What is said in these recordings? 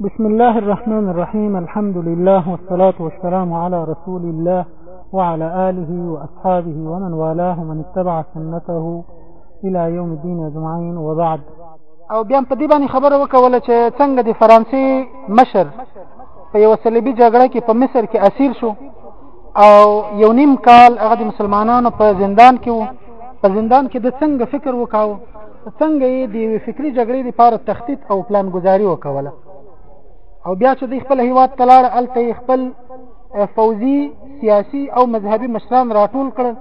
بسم الله الرحمن الرحيم الحمد لله والصلاة والسلام على رسول الله وعلى آله وأصحابه ومن والاه من اتبع سنته إلى يوم الدين أجمعين وبعد او بیا په دې باندې خبره وکوله چې څنګه د فرانسې مشر په یو صلیبي جګړه کې په مصر کې اسیر شو او یو نیم کال هغه د مسلمانانو په زندان کې وو په زندان کې د څنګه فکر وکاو څنګه یې د یوې فکري جګړې لپاره تخطیط او پلان گذاري وکوله او بیا چې د خپل هیواد ته لاړ هلته خپل فوزي سیاسي او مذهبي مشران راټول کړل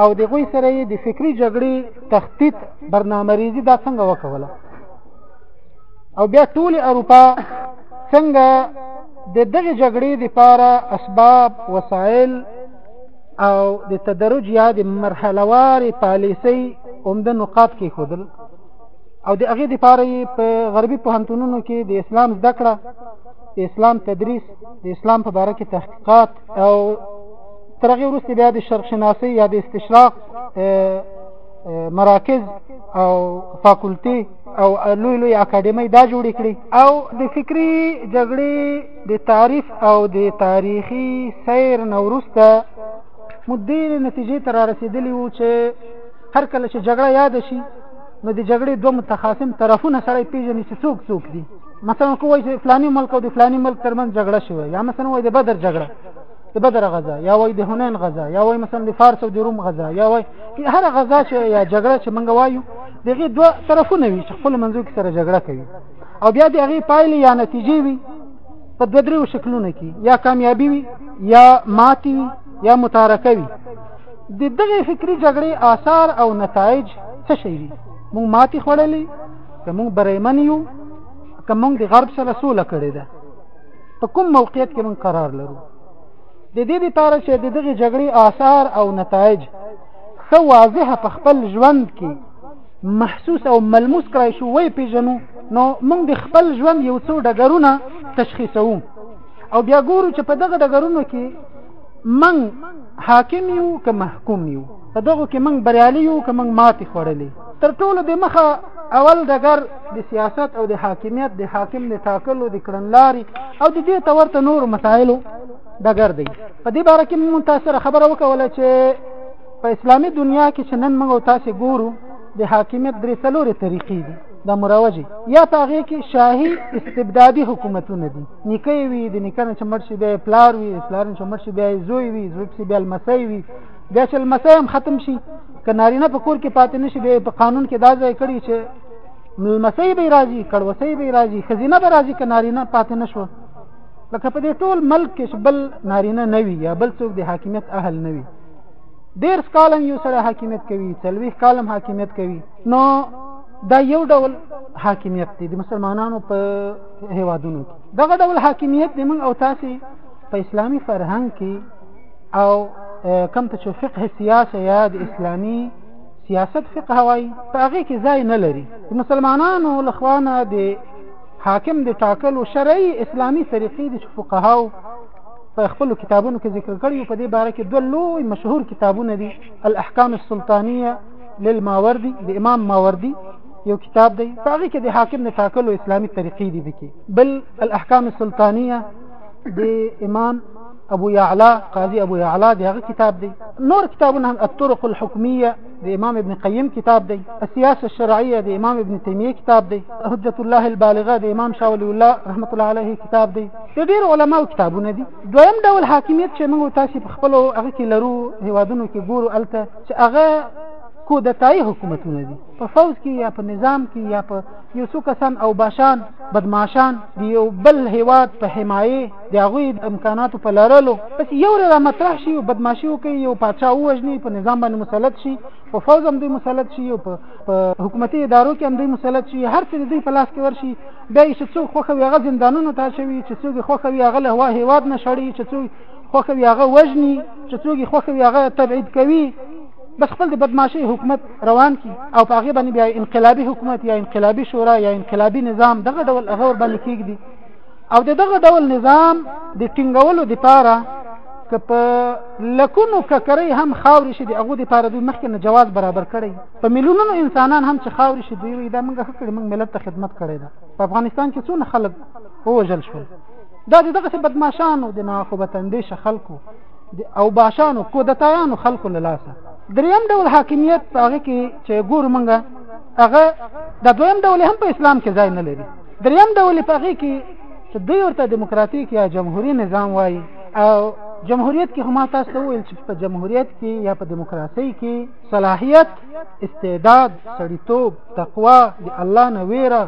او د غوی سره یې د فکري جګړې تخطیط برنامه ریزي دا څنګه وکوله او بیا ټول اروپا څنګه د دغه جګړې لپاره اسباب وسایل او د تدرج یا د مرحلوارې پالیسۍ عمده نقاط کې خودل او د هغې دپاره یې په غربي پوهنتونونو کې د اسلام زده کړه د اسلام تدریس د اسلام په باره کې تحقیقات او تر هغې وروسته بیا د شرق شناسۍ یا د استشراق مراکز او فاکولتي او لوی لوی اکاډمۍ دا جوړې کړې او د فکري جګړې د تعریف او د تاریخي سیر نه وروسته موږ دې نتیجې ته رارسېدلي وو چې هر کله چې جګړه یاده شي نو د جګړې دوه متخاصم طرفونه سړی پیژني چې څوک څوک دي مثلا کوی چې فلانی ملک او د فلانی ملک ترمنځ جګړه شوه یا مثلا وای د بدر جګړه د بدر غزا یا وای د هنین غزا یا وای مثلا د فارس او د روم غزا یا وای هر غزا چې یا جګړه چې منګ وایو دغه دوه طرفونه وي چې خپل منځو کې سره جګړه کوي او بیا د هغې پایلې یا نتیجې وي په دوه دریو شکلونو کې یا کامیابي وي یا ماتي وي یا متارکه وي د دغې فکري جګړې آثار او نتایج څه شي دي موږ ماتي خوړلې که موږ بریمن یو که موږ د غرب سره سوله کړې ده په کوم موقعیت کې موږ قرار لرو د دې لپاره چې د دغې جګړې آثار او نتایج ښه واضح په خپل ژوند کې محسوس او ملموس کړای شو وای پیژنو نو موږ د خپل ژوند یو څو ډګرونه تشخیصو او بیا ګورو چې په دغه ډګرونو کې من حاکم یو که محکوم یو په دغه کې من بریالي یو که من ماتې خوړلې تر ټولو د مخه اول ډګر د سیاست او د حاکمیت د حاکم د ټاکلو د کړنلاري او د دې تورته نور مسایلو ډګر دی په دې باره کې مون تاسو خبره وکوله چې په اسلامي دنیا کې چې نن موږ تاسو ګورو د حاکمیت درې څلورې طریقې دي د مروجي یا په هغه کې شاهي استبدادي حکومتونه دي نکي وي د نکنه چې مرشي به پلار وي پلار چې مرشي به زوی وي زوی چې به المسي وي بیا چې المسي هم ختم شي کنارینه په کور کې پاتې نشي به په قانون کې دا ځای کړی چې ملمسي به راځي کړوسي به راځي خزینه به راځي کنارینه پاتې نشو لکه په دې ټول ملک کې بل نارینه نه وي یا بل څوک د حاکمیت اهل نه وي ډیر کالم یو سره حاکمیت کوي څلويخ کالم حاکمیت کوي نو دا یو ډول حاکمیت دی د مسلمانانو په هیوادونو کې دغه ډول حاکمیت د من او تاسو په اسلامي فرهنګ کې او کم ته چې فقه سیاسه یا د اسلامي سیاست فقه وای په هغه کې ځای نه لري د مسلمانانو لخوانه د حاکم د ټاکلو شرعي اسلامي طریقې د فقهاو په خپل کتابونو کې ذکر کړی په دې باره کې دوه لوی مشهور کتابونه دي الاحکام السلطانیه للماوردی د امام ماوردی یو کتاب دی په هغه کې د حاکم نه ټاکلو اسلامي طریقې دي بکی بل الاحکام السلطانیه د امام ابو یعلا قاضي ابو یعلا دغه کتاب دی نور کتابونه هم الطرق الحکمیه د امام ابن قیم کتاب دی السیاسه الشرعیه د امام ابن تیمیه کتاب دی حجت الله البالغه د امام شاولی الله رحمت الله علیه کتاب دی د ډیر علماو کتابونه دي دویم ډول حاکمیت چې موږ تاسو په خپل هغه کې لرو هیوادونو کې ګورو الته چې هغه کودتای حکومتونه دي په فوج کې یا په نظام کې یا په یو څو کسان او باشان بدمعشان د یو بل هیواد په حمایه د هغوی د امکاناتو په لرلو بس یو را مطرح شي او بدمعشي وکړي یو پاچا ووژني په نظام باندې مسلط شي په فوج هم دوی مسلط شي او په حکومتي ادارو کې هم دوی مسلط شي هر څه دوی په لاس کې ورشي بیا یې چې څوک خوښه وي هغه زندانونو ته اچوي چې څوک یې خوښه وي هغه له هوا هېواد نه شړي چې څوک خوښه وي هغه وژني چې څوک یې خوښه وي هغه تبعید کوي بس خپل د بدمعاشۍ حکومت روان کی او په هغې باندې بیا انقلابي حکومت یا انقلابي شورا یا انقلابي نظام دغه ډول هغه ور باندې کېږدي او د دغه ډول نظام د ټینګولو دپاره که په لکونو ککرۍ هم خاورې شي د هغو دپاره دوی مخکې نه جواز برابر کړی په میلیونونو انسانان هم چې خاورې شي دوی وي دا موږ ښه کړې موږ ملت ته خدمت کړی ده په افغانستان کې څونه خلک ووژل شول دا د دغسې بدماشانو د ناخوبتندېشه خلکو د اوباشانو کودتایانو خلکو له لاسه دریم ډول حاکمیت په هغه کې چې ګورو موږ هغه د دویم ډول هم په اسلام کې ځای نه لري دریم ډول په هغه کې چې دوی ورته دیموکراتیک یا جمهوری نظام وایي او جمهوریت کې هم تاسو ویل چې په جمهوریت کې یا په دیموکراسي کې صلاحیت استعداد سړیتوب تقوا د الله نه ویره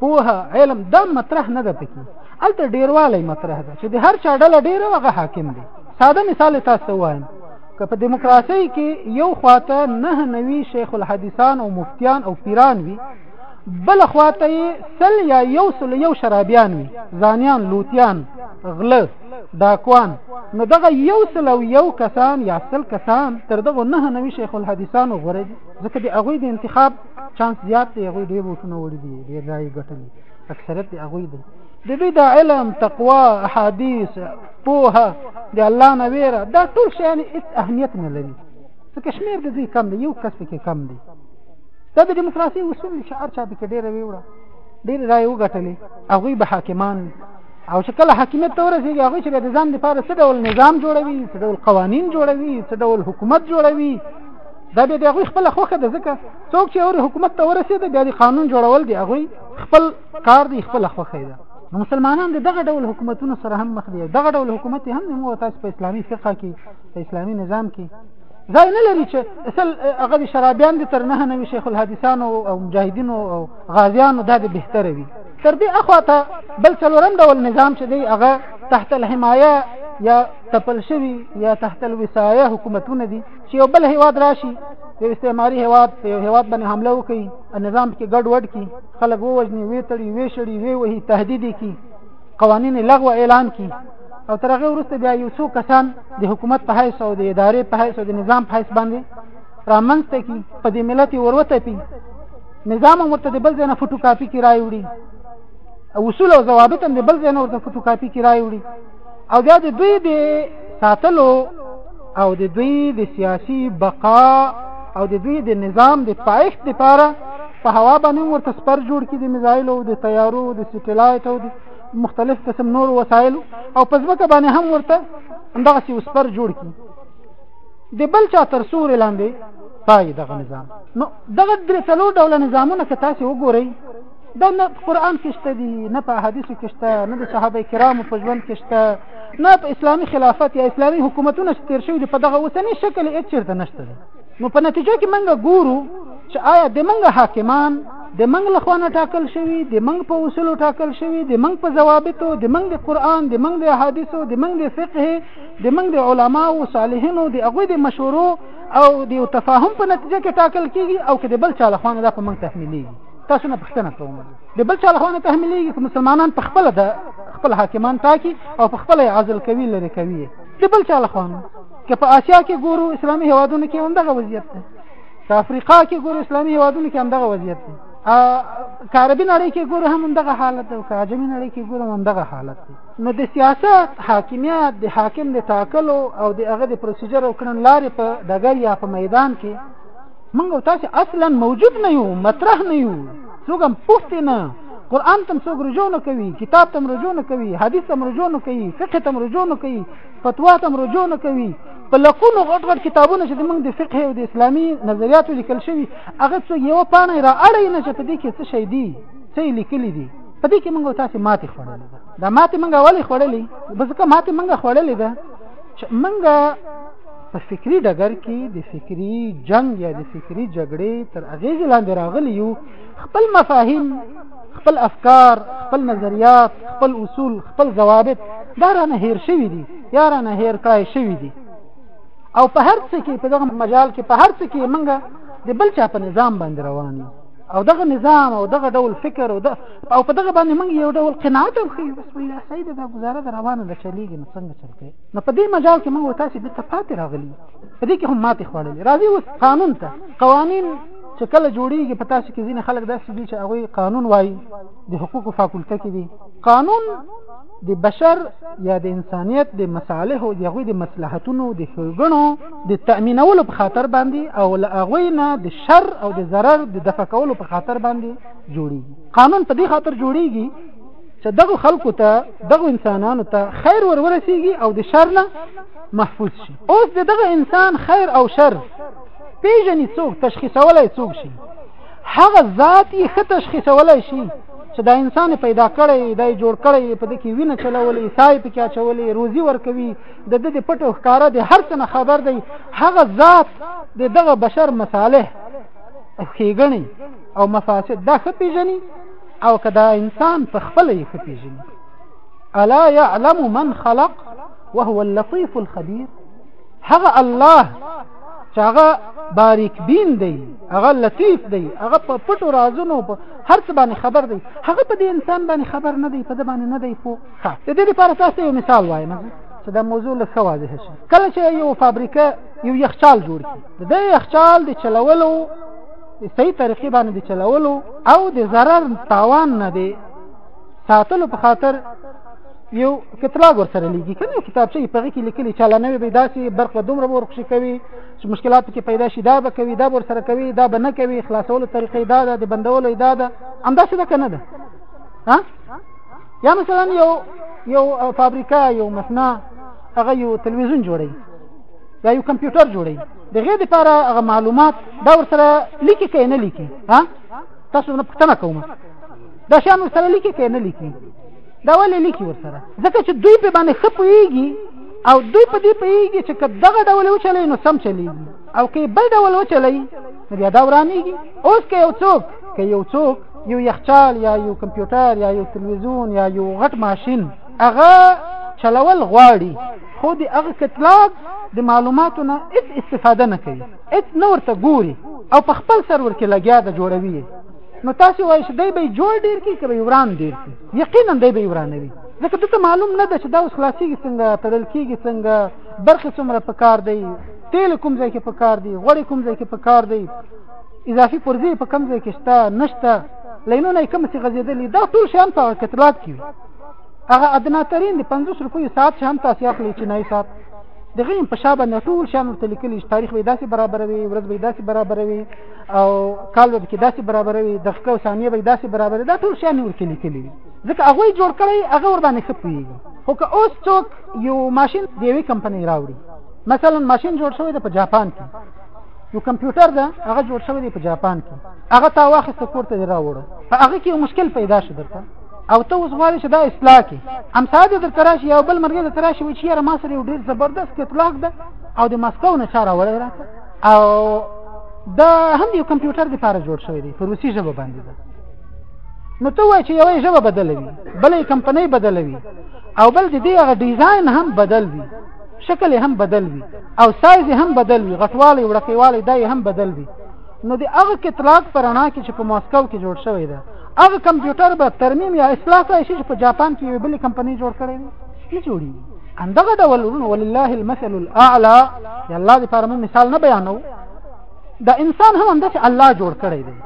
پوه علم دا مطرح نه ده پکې الته ډیروالی مطرح ده چې د هر چا ډله ډیره هغه حاکم دی ساده مثال تاسو وایم که په دیموکراسي کې یو خواته نه نوي شیخ الحدیثان او مفتیان او پیران وي بل خواته سل یا یو سل یو شرابیان وي ځانیان لوتیان غله ډاکوان نو دغه یو سل او یو کسان یا سل کسان تر دغه نه نوي شیخ الحدیثانو غوړي ځکه د هغوی د انتخاب چانس زیات دی هغوی ډېر ووټونه وړي دي ډېر ځای ګټلي اکثریت د هغوی دی د دوی د علم تقوا احادیث پوهه د الله نه ویره دا ټول شیان هیڅ اهمیت نه لري ځکه شمېر د دوی کم دی یو کس پکې کم دی دا د دیموکراسي اصول چې هر چا پکې ډېره ویوړه ډېر رای وګټلې هغوی به حاکمان او چې کله حاکمیت ته ورسېږي هغوی چې به د ځان لپاره څه ډول نظام جوړوي څه ډول قوانین جوړوي څه ډول حکومت جوړوي دا بیا د هغوی خپله خوښه ده ځکه څوک چې هغوی حکومت ته ورسېده بیا د قانون جوړول د هغوی خپل کار دی خپله خوښه ده نو مسلمانان د دغه ډول حکومتونو سره هم مخ دي دغه ډول حکومت هم د مو تاسو په اسلامي فقه کې په اسلامي نظام کې ځای نه لري چې اصل هغه د شرابیان د تر نه نوي شیخ الحدیثانو او مجاهدینو او غازیانو دا د بهتره وي تر دې اخواته بل څلورم ډول نظام چې دی هغه تحت الحمایه یا تپل شوی یا تحت الوصایه حکومتونه دي چې یو بل هیواد راشي یو استعماري هیواد په یو هیواد باندې حمله وکړي نظام کې ګډ وډ کړي خلک ووجني وی تړي وی شړي وی وهي تهدید کړي قوانین لغو اعلان کړي او تر هغه وروسته بیا یو څو کسان د حکومت په حیث او د ادارې په حیث او د نظام په حیث باندې رامنځته کړي په دې ملت وروته پی نظام هم ورته د بل ځای نه فوټو کاپي کې راوړي او اصول او ضوابط هم د بل ځای نه ورته فوټو کاپي کې راوړي او بیا د دوی د ساتلو او د دوی د سیاسي بقا او د دوی د نظام د پایښت لپاره په هوا باندې ورته سپر جوړ کړي د میزایلو د طیارو د سټلایټ او د مختلف قسم نور وسایل او په ځمکه باندې هم ورته همدغه سپر جوړ کړي د بل چا تر سور لاندې پای دغه نظام نو دغه درې څلور ډوله نظامونه که تاسو وګورئ دا نه قرآن کې شته دي نه په حدیثو کې شته نه د صحابه کرامو په ژوند کې شته نه په اسلامي خلافت یا اسلامي حکومتونه چې تیر شوي دي په دغه اوسني شکل یې چېرته نشته دي نو په نتیجه کې موږ ګورو چې آیا د موږ حاکمان د منګ له خوانه ټاکل شوی د منګ په اصولو ټاکل شوی د منګ په ضوابطو د منګ د قران د منګ د احادیثو د منګ د فقه د منګ د علماو صالحینو د هغوی د مشورو او د یو تفاهم په نتیجه کې ټاکل کیږي او کې د بل چا لخوا نه دا په موږ تحمیلېږي تاسو نه پښتنه کوم د بل چا لخوا نه تحمیلېږي چې مسلمانان په خپل د خپل حاکمان ټاکي او په خپل عزل کوي لري کوي د بل چا لخوا نه که په آسیا کې ګورو اسلامي هوادونو کې هم دغه وضعیت دی په افریقا کې ګورو اسلامي هوادونو کې هم دغه وضعیت دی کاربي نړۍ کې ګورو هم دغه حالت او کاجمي نړۍ کې ګورو هم دغه حالت دی نو د سیاست حاکمیت د حاکم د ټاکلو او د هغه د پروسیجر او کړن لارې په ډګر یا په میدان کې موږ تاسو اصلا موجود نه یو مطرح نه یو څوک هم پوښتې نه قرآن تم څوک رجوع نه کوي کتاب تم رجوع نه کوي حدیث تم رجوع نه کوي فقه تم رجوع نه کوي فتوا تم رجوع نه کوي په لکونو غټ غټ کتابونه چې موږ د فقه او د اسلامي نظریاتو لیکل شوی هغه څو یو پانه را اړې نه چې په دې کې څه شي دي څه لیکلي دي په دې کې موږ تاسو ماتې خوړلې ده دا ماتې موږ ولې خوړلې بزکه ماتې موږ خوړلې ده چې موږ په فکری ډګر کې د فکری جنگ یا د فکری جګړې تر اغیز لاندې راغلی یو خپل مفاهیم خپل افکار خپل نظریات خپل اصول خپل ضوابط دا رانه هیر شوی دي یا رانه هیر کړای شوی دي او په هر څه کې په دغه مجال کې په هر څه کې موږ د بل چا په نظام باندې روان یو او دغه نظام او دغه ډول فکر او د او په دغه باندې موږ یو ډول قناعت هم خو بس ویلا سید دا گزاره د روانه د چلیږي نو څنګه چل کوي نو په دې مجال کې موږ تاسو د تفاوت راغلي په دې کې هم ماته خوړلې راځي اوس قانون ته قوانین چې کله جوړیږي په تاسو کې ځینې خلک داسې دي چې هغه قانون وایي د حقوقو فاکولټه کې دي قانون د بشر یا د انسانیت د مصالحو د هغوی د مصلحتونو د ښېګڼو د تأمینولو په خاطر باندې او له هغوی نه د شر او د ضرر د دفع کولو په خاطر باندې جوړیږي قانون په دې خاطر جوړیږي چې دغه خلکو ته دغه انسانانو ته خیر ور ورسیږي او د شر نه محفوظ شي اوس دغه انسان خیر او شر پیژني څوک تشخیصولای څوک شي هغه ذات یې ښه تشخیصولی شي چې دا انسان پیدا کړی دا یې جوړ کړی په دې کې وینه چلولې سای پکې اچولې روزي ورکوي د دې د پټو ښکاره د هر څه نه خبر دی هغه ذات د دغه بشر مصالح ښېګڼې او مفاسد دا ښه پېژني او که دا انسان په خپله یې ښه پېژني الا يعلم من خلق وهو اللطيف الخبير هغه الله چې هغه باریک بین دی هغه لطیف دی هغه په پټو رازونو په هر څه باندې خبر دی هغه په دې انسان باندې خبر نه دی په دې باندې نه دی پوه ښه د دې لپاره تاسو یو مثال وایم چې دا موضوع له ښه واضح شي کله چې یو فابریکه یو یخچال جوړ کړي د دې یخچال د چلولو د صحیح طریقې باندې د چلولو او د ضرر تاوان نه دی ساتلو په خاطر یو کتلاګ ورسره لګي کنه کتابچه په هغه کې لیکلي چې لا نوې به داسې برق به دومره ور خوشي کوي چې مشکلات کې پیدا شي دا به کوي دا ور سره کوي دا به نه کوي خلاصولو طریقې دا ده د بندولو دا ده همداسې ده کنه ده ها یا مثلا یو یو فابریکا یو مصنع هغه یو تلویزیون جوړي یا یو کمپیوټر جوړي د غیر لپاره هغه معلومات دا ور سره لیکي کې نه لیکي ها تاسو نه پوښتنه کوم دا شان ور سره لیکي کې نه لیکي دا ولې لیکي ورسره ځکه چې دوی په باندې ښه پوهېږي او دوی په دې پوهېږي چې که دغه ډول وچلی نو سم چلیږي او که بل ډول وچلی نو بیا دا ورانېږي اوس که یو څوک که یو څوک یو یخچال یا یو کمپیوټر یا یو تلویزیون یا یو غټ ماشین هغه چلول غواړي خو د هغه کتلاګ د معلوماتو نه هیڅ استفاده نه کوي هیڅ نه ورته ګوري او په خپل سرور کې لګیا د جوړوي نو تاسو وایئ چې دی به جوړ ډیر کی کوي وران ډیر کی یقینا دی به ورانوي ځکه دته معلوم نه ده چې دا اوس خلاصيږي څنګه تړل کیږي څنګه برخه څومره په کار دی تیل کوم ځای کې په کار دی غوړې کوم ځای کې په کار دی اضافي پرزې په کم ځای کې شته نشته لینونه کوم څه غزیدلې دا ټول شیان په کتلات کې هغه ادنا ترين د 50 روپیو ساعت چې هم تاسو اخلي چې نه ساعت دغه په شابه نه ټول شان ورته لیکلي تاریخ به داسې برابروي ورځ به داسې برابروي او کال به کې داسې برابروي دقیقه او ثانیه به داسې برابروي دا ټول شیان ورکې لیکلي دي ځکه هغه یې جوړ کړی هغه ور باندې ښه پوهېږي خو که اوس څوک یو ماشین د یوې کمپنۍ راوړي مثلا ماشین جوړ شوی دی په جاپان کې یو کمپیوټر ده هغه جوړ شوی دی په جاپان کې هغه تا واخیسته کور ته راوړو په هغه کې یو مشکل پیدا شو درته او ته اوس غواړې چې دا اصلاح کې هم ساده در تراشي یو بل مرګ در تراشي وي چې یاره ما سره یو ډېر زبردست کتلاک ده او د مسکو نه چاره وړی راته او دا هم یو کمپیوټر د پاره جوړ شوی دی په روسي ژبه باندې ده نو ته وای چې یوه ژبه بدلوي بلې کمپنۍ بدلوي او بل د دې هغه ډیزاین هم بدل وي شکل هم بدل وي او سایز هم بدل وي غټوالی وړکیوالی دای هم بدل وي نو د هغه کتلاک پر انا کې چې په ماسکو کې جوړ شوی دی هغه کمپیوټر به ترمیم یا اصلاح کړی شي چې په جاپان کې یو بل کمپنۍ جوړ کړی نه جوړیږي ان دغه ډول ورونه ولله المثل الاعلى یا الله دې پر موږ مثال نه بیانو دا انسان هم همدې الله جوړ کړی دی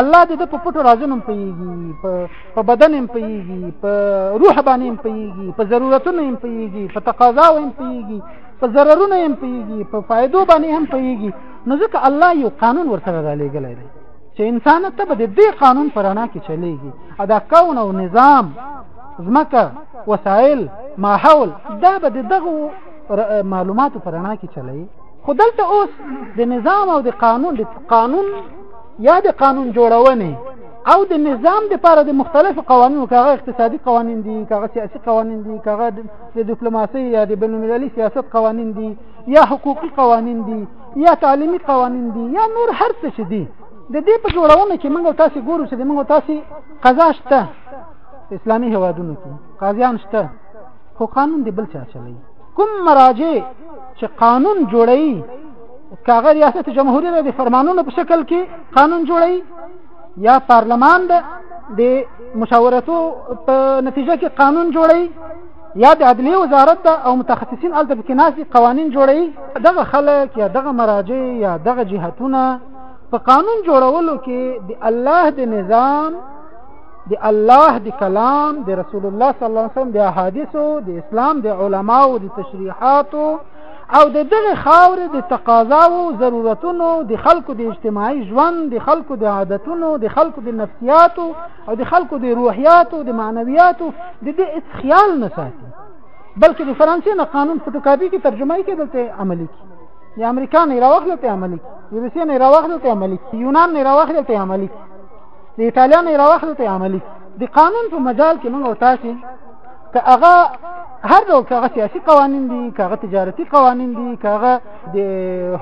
الله دې په پټو رازونو پیږي په بدن هم پیږي په روح باندې هم پیږي په ضرورتونو هم پیږي په تقاضا هم پیږي په ضررونو هم پیږي په فائدو باندې هم پیږي نو ځکه الله یو قانون ورسره را لېږلی دی چې انسان ته به د دې قانون پرانا کې چلېږي ادا کون او نظام زمکه وسایل ماحول دا به دغه معلوماتو پرانا کې چلای خو دلته اوس د نظام او د قانون د قانون یا د قانون جوړونه او د نظام د لپاره د مختلفو قوانینو کاغه اقتصادي قوانین دي کاغه سیاسي قوانین دي کاغه د ډیپلوماسي یا د بینالمللي سیاست قوانین دي یا حقوقي قوانین دي یا تعلیمي قوانین دي یا نور هر څه دي د دې په جوړونه کې موږ تاسو ګورو چې موږ تاسو قضا شته اسلامي هوادونو کې قاضیان شته خو قانون دی بل چا چلی کوم مراجع چې قانون جوړي کاغه ریاست جمهوریت د فرمانونو په شکل کې قانون جوړي یا پارلمان د د مشاورتو په نتیجه کې قانون جوړي یا د عدلی وزارت د او متخصصین الته په کناسي قوانين جوړي دغه خلک یا دغه مراجع یا دغه جهتونه په قانون جوړولو کې د الله د نظام د الله د کلام د رسول الله صلی الله علیه وسلم د احادیثو د اسلام د علماو د تشریحاتو او د دغه خاورې د تقاضاو ضرورتونو د خلکو د اجتماعي ژوند د خلکو د عادتونو د خلکو د نفسیاتو او د خلکو د روحیاتو د معنویاتو د دې خیال نه ساتي بلکې د فرانسې نه قانون فوټوکاپي کې ترجمه یې کېدلته عملي کی د امریکا نه راوخلته عملي کی د روسیې نه راوخلته عملي کی یونان نه راوخلته عملي کی د ایتالیا نه راوخلو ته عملی د قانون په مجال کې موږ تاسو که هغه هر ډول که هغه سیاسي قوانین دي که هغه تجارتي قوانین دي که هغه د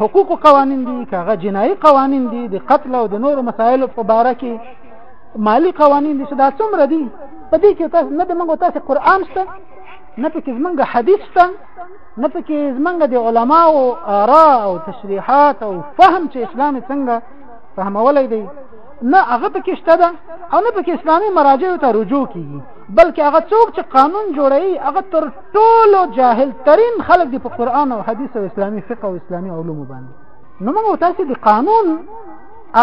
حقوقو قوانین دي که هغه جنایي قوانین دي د قتل او د نورو مسایلو په باره کې مالی قوانین دي چې دا څومره دي په دې کې تاسو نه د موږ تاسو قران شته نه پکې زمونږ حدیث شته نه پکې زمونږ د علماو آرا او تشریحات او فهم چې اسلام څنګه فهمولای دی نه هغه پکې شته ده او نه پکې اسلامي مراجع ته رجوع کیږي بلکې هغه څوک چې قانون جوړوي هغه تر ټولو جاهل ترين خلک دی په قران او حديث او اسلامي فقه او اسلامي علوم باندې نو موږ تاسو د قانون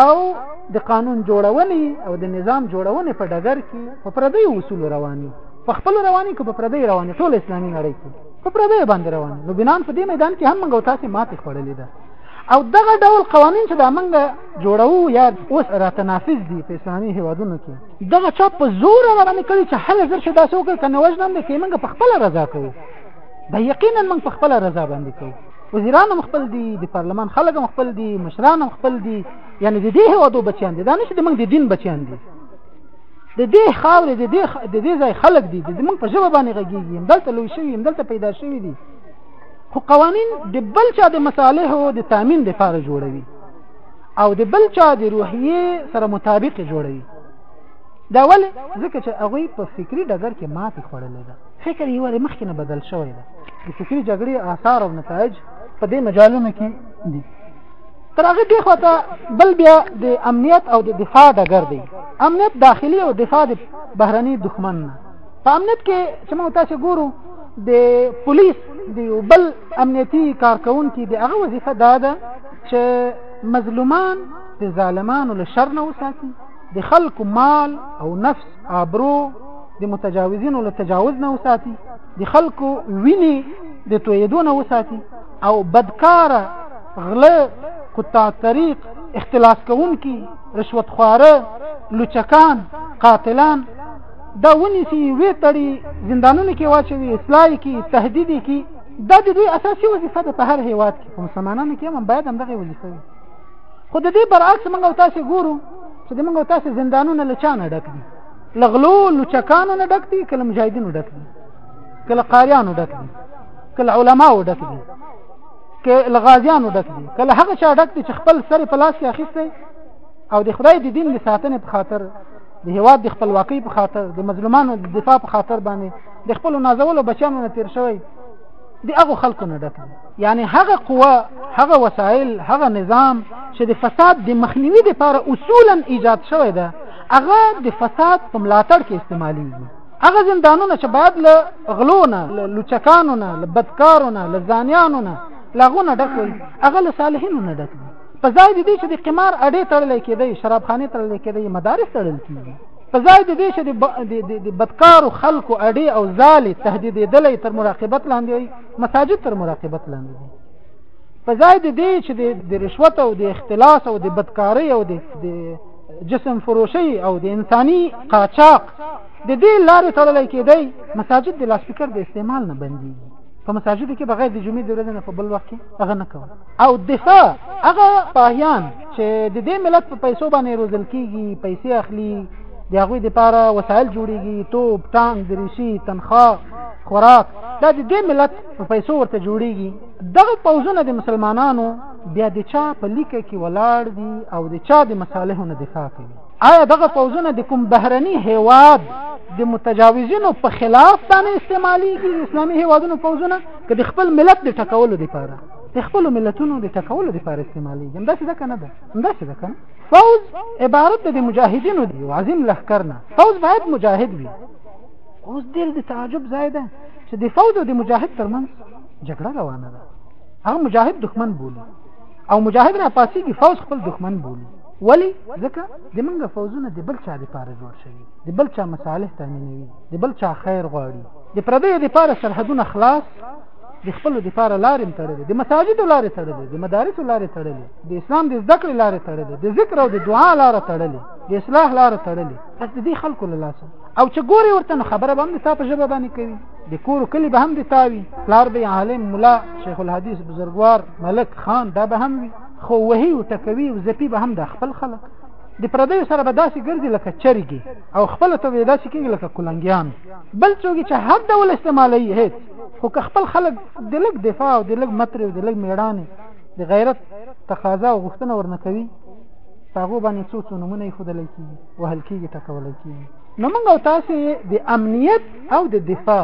او د قانون جوړونې او د نظام جوړونې په ډګر کې په پردي اصول رواني په خپل رواني کې په پردي رواني ټول اسلامي نړۍ کې په پردي باندې رواني نو بنان په دې میدان کې هم موږ تاسو ماته خړلې ده او دغه ډول قوانين چې دا موږ جوړو یا اوس راته نافذ دي په اسلامي هیوادونو کې دغه چا په زور باندې کړی چې هر زر شي دا څوک کنه وژنم دي چې موږ په خپل رضا کوو دا یقینا موږ په خپل رضا باندې کوو وزیران هم خپل دي د پارلمان خلک هم خپل دي مشران هم خپل دي یعنی د دې هوادو بچیان دي دا نه چې موږ د دین بچیان دي د دې خاورې د دې د دې ځای خلک دي د موږ په ژبه باندې غږیږي دلته لوی شوی دلته پیدا شوی دي خو قوانین د بل چا د مصالحو د تامین لپاره جوړوي او د بل چا د روحیې سره مطابق جوړوي دا ول ځکه چې هغه په فکری ډګر کې ماتې خوړلې ده فکر یې ولې مخکې نه بدل شوی ده د فکری جګړې آثار او نتایج په دې مجالونو کې دي تر هغه دی خو ته بل بیا د امنیت او د دفاع ډګر دی امنیت داخلي او دفاع د بهرني دښمن نه په امنیت کې چې موږ تاسو ګورو د پولیس د یو بل امنیتي کارکونکي د هغه وظیفه دا ده چې مظلومان د ظالمانو له شر نه وساتي د خلکو مال او نفس آبرو د متجاوزینو له تجاوز نه وساتي د خلکو وینې د تویدو نه وساتي او بدکاره غله قطع طریق اختلاس کوونکي رشوتخواره لوچکان قاتلان دا ونیسي وې تړي زندانونو کې واچوي اصلاح کې تهدید کې دا د دوی اساسي وظیفه ده په هر هیواد کې مسلمانانو کې هم باید همدغه وظیفه وي خو د دې برعکس موږ او تاسو ګورو چې موږ او تاسو زندانونه له چا نه ډک دي لغلو لچکانو نه ډک دي کله مجاهدینو ډک دي کله قاریانو ډک دي کله علماو ډک دي کله غازیانو ډک دي کله هغه چا ډک دي چې خپل سر په لاس کې اخیسته او د خدای د دین د ساتنې په خاطر د هیواد د خپلواکۍ په خاطر د مظلومانو د دفاع په خاطر باندې د خپل نازولو بچانو نه تیر شوی د هغه خلکو نه ډک یعنی هغه قوه هغه وسایل هغه نظام چې د فساد د مخنیوي لپاره اصولا ایجاد شوی ده هغه د فساد په ملاتړ کې استعمالیږي هغه زندانونه چې باید له غلونه له لوچکانو نه له بدکارو نه له ځانیانو نه لغونه ډک وي هغه له صالحینو نه ډک دي په ځای د دې چې د قمار اډې تړلې کېدې شراب خانه تړلې کېدې مدارس تړل کېږي په ځای د دې چې د بدکارو خلکو اډې او ځالې تهدیدېدلې تر مراقبت لاندې مساجد تر مراقبت لاندې دي په ځای د دې چې د رشوت او د اختلاس او د بدکارۍ او د جسم فروشي او د انساني قاچاق د دې لارې تړلې کېدې مساجد د لاسپیکر د استعمال نه بندي په مساجد کې بغیر د جمعې د ورځې نه په بل وخت کې هغه نه کوي او دفاع هغه پاهیان چې د دې ملت په پیسو باندې روزل کیږي پیسې اخلي د هغوی لپاره وسایل جوړیږي توپ ټانک دریشي تنخوا خوراک دا د دې ملت په پیسو ورته جوړیږي دغه پوزونه د مسلمانانو بیا د چا په لیکه کې ولاړ دي او د چا د مصالحو نه دفاع کوي آیا دغه پوزونه د کوم بهرني هیواد د متجاوزینو په خلاف باندې استعمالي اسلامي هیوادونو پوزونه که د خپل ملت د ټکولو لپاره د خپل ملتونو د ټکولو لپاره استعمالېږي همداسې ده که نه ده همداسې ده که نه فوز عبارت د مجاهدینو دی او عظیم لښکر نه فوز باید مجاهد وي اوس ډېر د تعجب ځای ده چې د فوز او د مجاهد ترمنځ جګړه روانه ده هغه مجاهد دښمن بولي او مجاهد را پاسېږي فوز خپل دښمن بولي ولی ځکه د موږ فوزونه د بل چا لپاره جوړ شوي د بل چا مصالح تامینوي د بل چا خیر غواړي د پردیو لپاره سرحدونه خلاص د خپل د پاره لارې تړلې د مساجد لارې تړلې د مدارس لارې تړلې د اسلام د ذکر لارې تړلې د ذکر او د دعا لارې تړلې د اصلاح لارې تړلې بس د دې خلکو له لاسه او چې ګوري ورته نو خبره به هم د تا په ژبه باندې کوي د کور کلی به هم د تا وي پلار به عالم ملا شیخ الحدیث بزرګوار ملک خان دا به هم وي خو وهي او ټکوي او زپي به هم د خپل خلک د پردیو سره به داسې ګرځي لکه چرګي او خپل ته به داسې کېږي لکه کلنګیان بل څوک چې حد ول استعمالوي هیڅ خو که خپل خلک د لږ دفاع او د لږ متر او د لږ میړانې د غیرت تقاضا او غوښتنه ورنه کوي هغه باندې څو څو نمونه یې خودل کیږي وهل کیږي ټکول کیږي نو موږ او تاسو د امنیت او د دفاع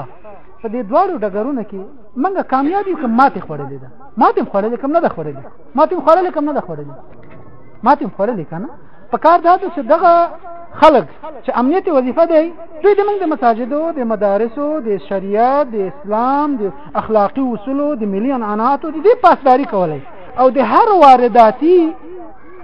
په دې دواړو ډګرونو کې موږ کامیاب یو کوم ماته خوړلې ده ماته خوړلې کوم نه ده خوړلې ماته خوړلې کوم نه ده خوړلې ماته خوړلې کنه په کار دا چې دغه خلک چې امنیتي وظیفه دی دوی د موږ د مساجدو د مدارسو د شریعت د اسلام د اخلاقی اصولو د ملي عنعناتو د دې پاسداري کولای او د هر وارداتي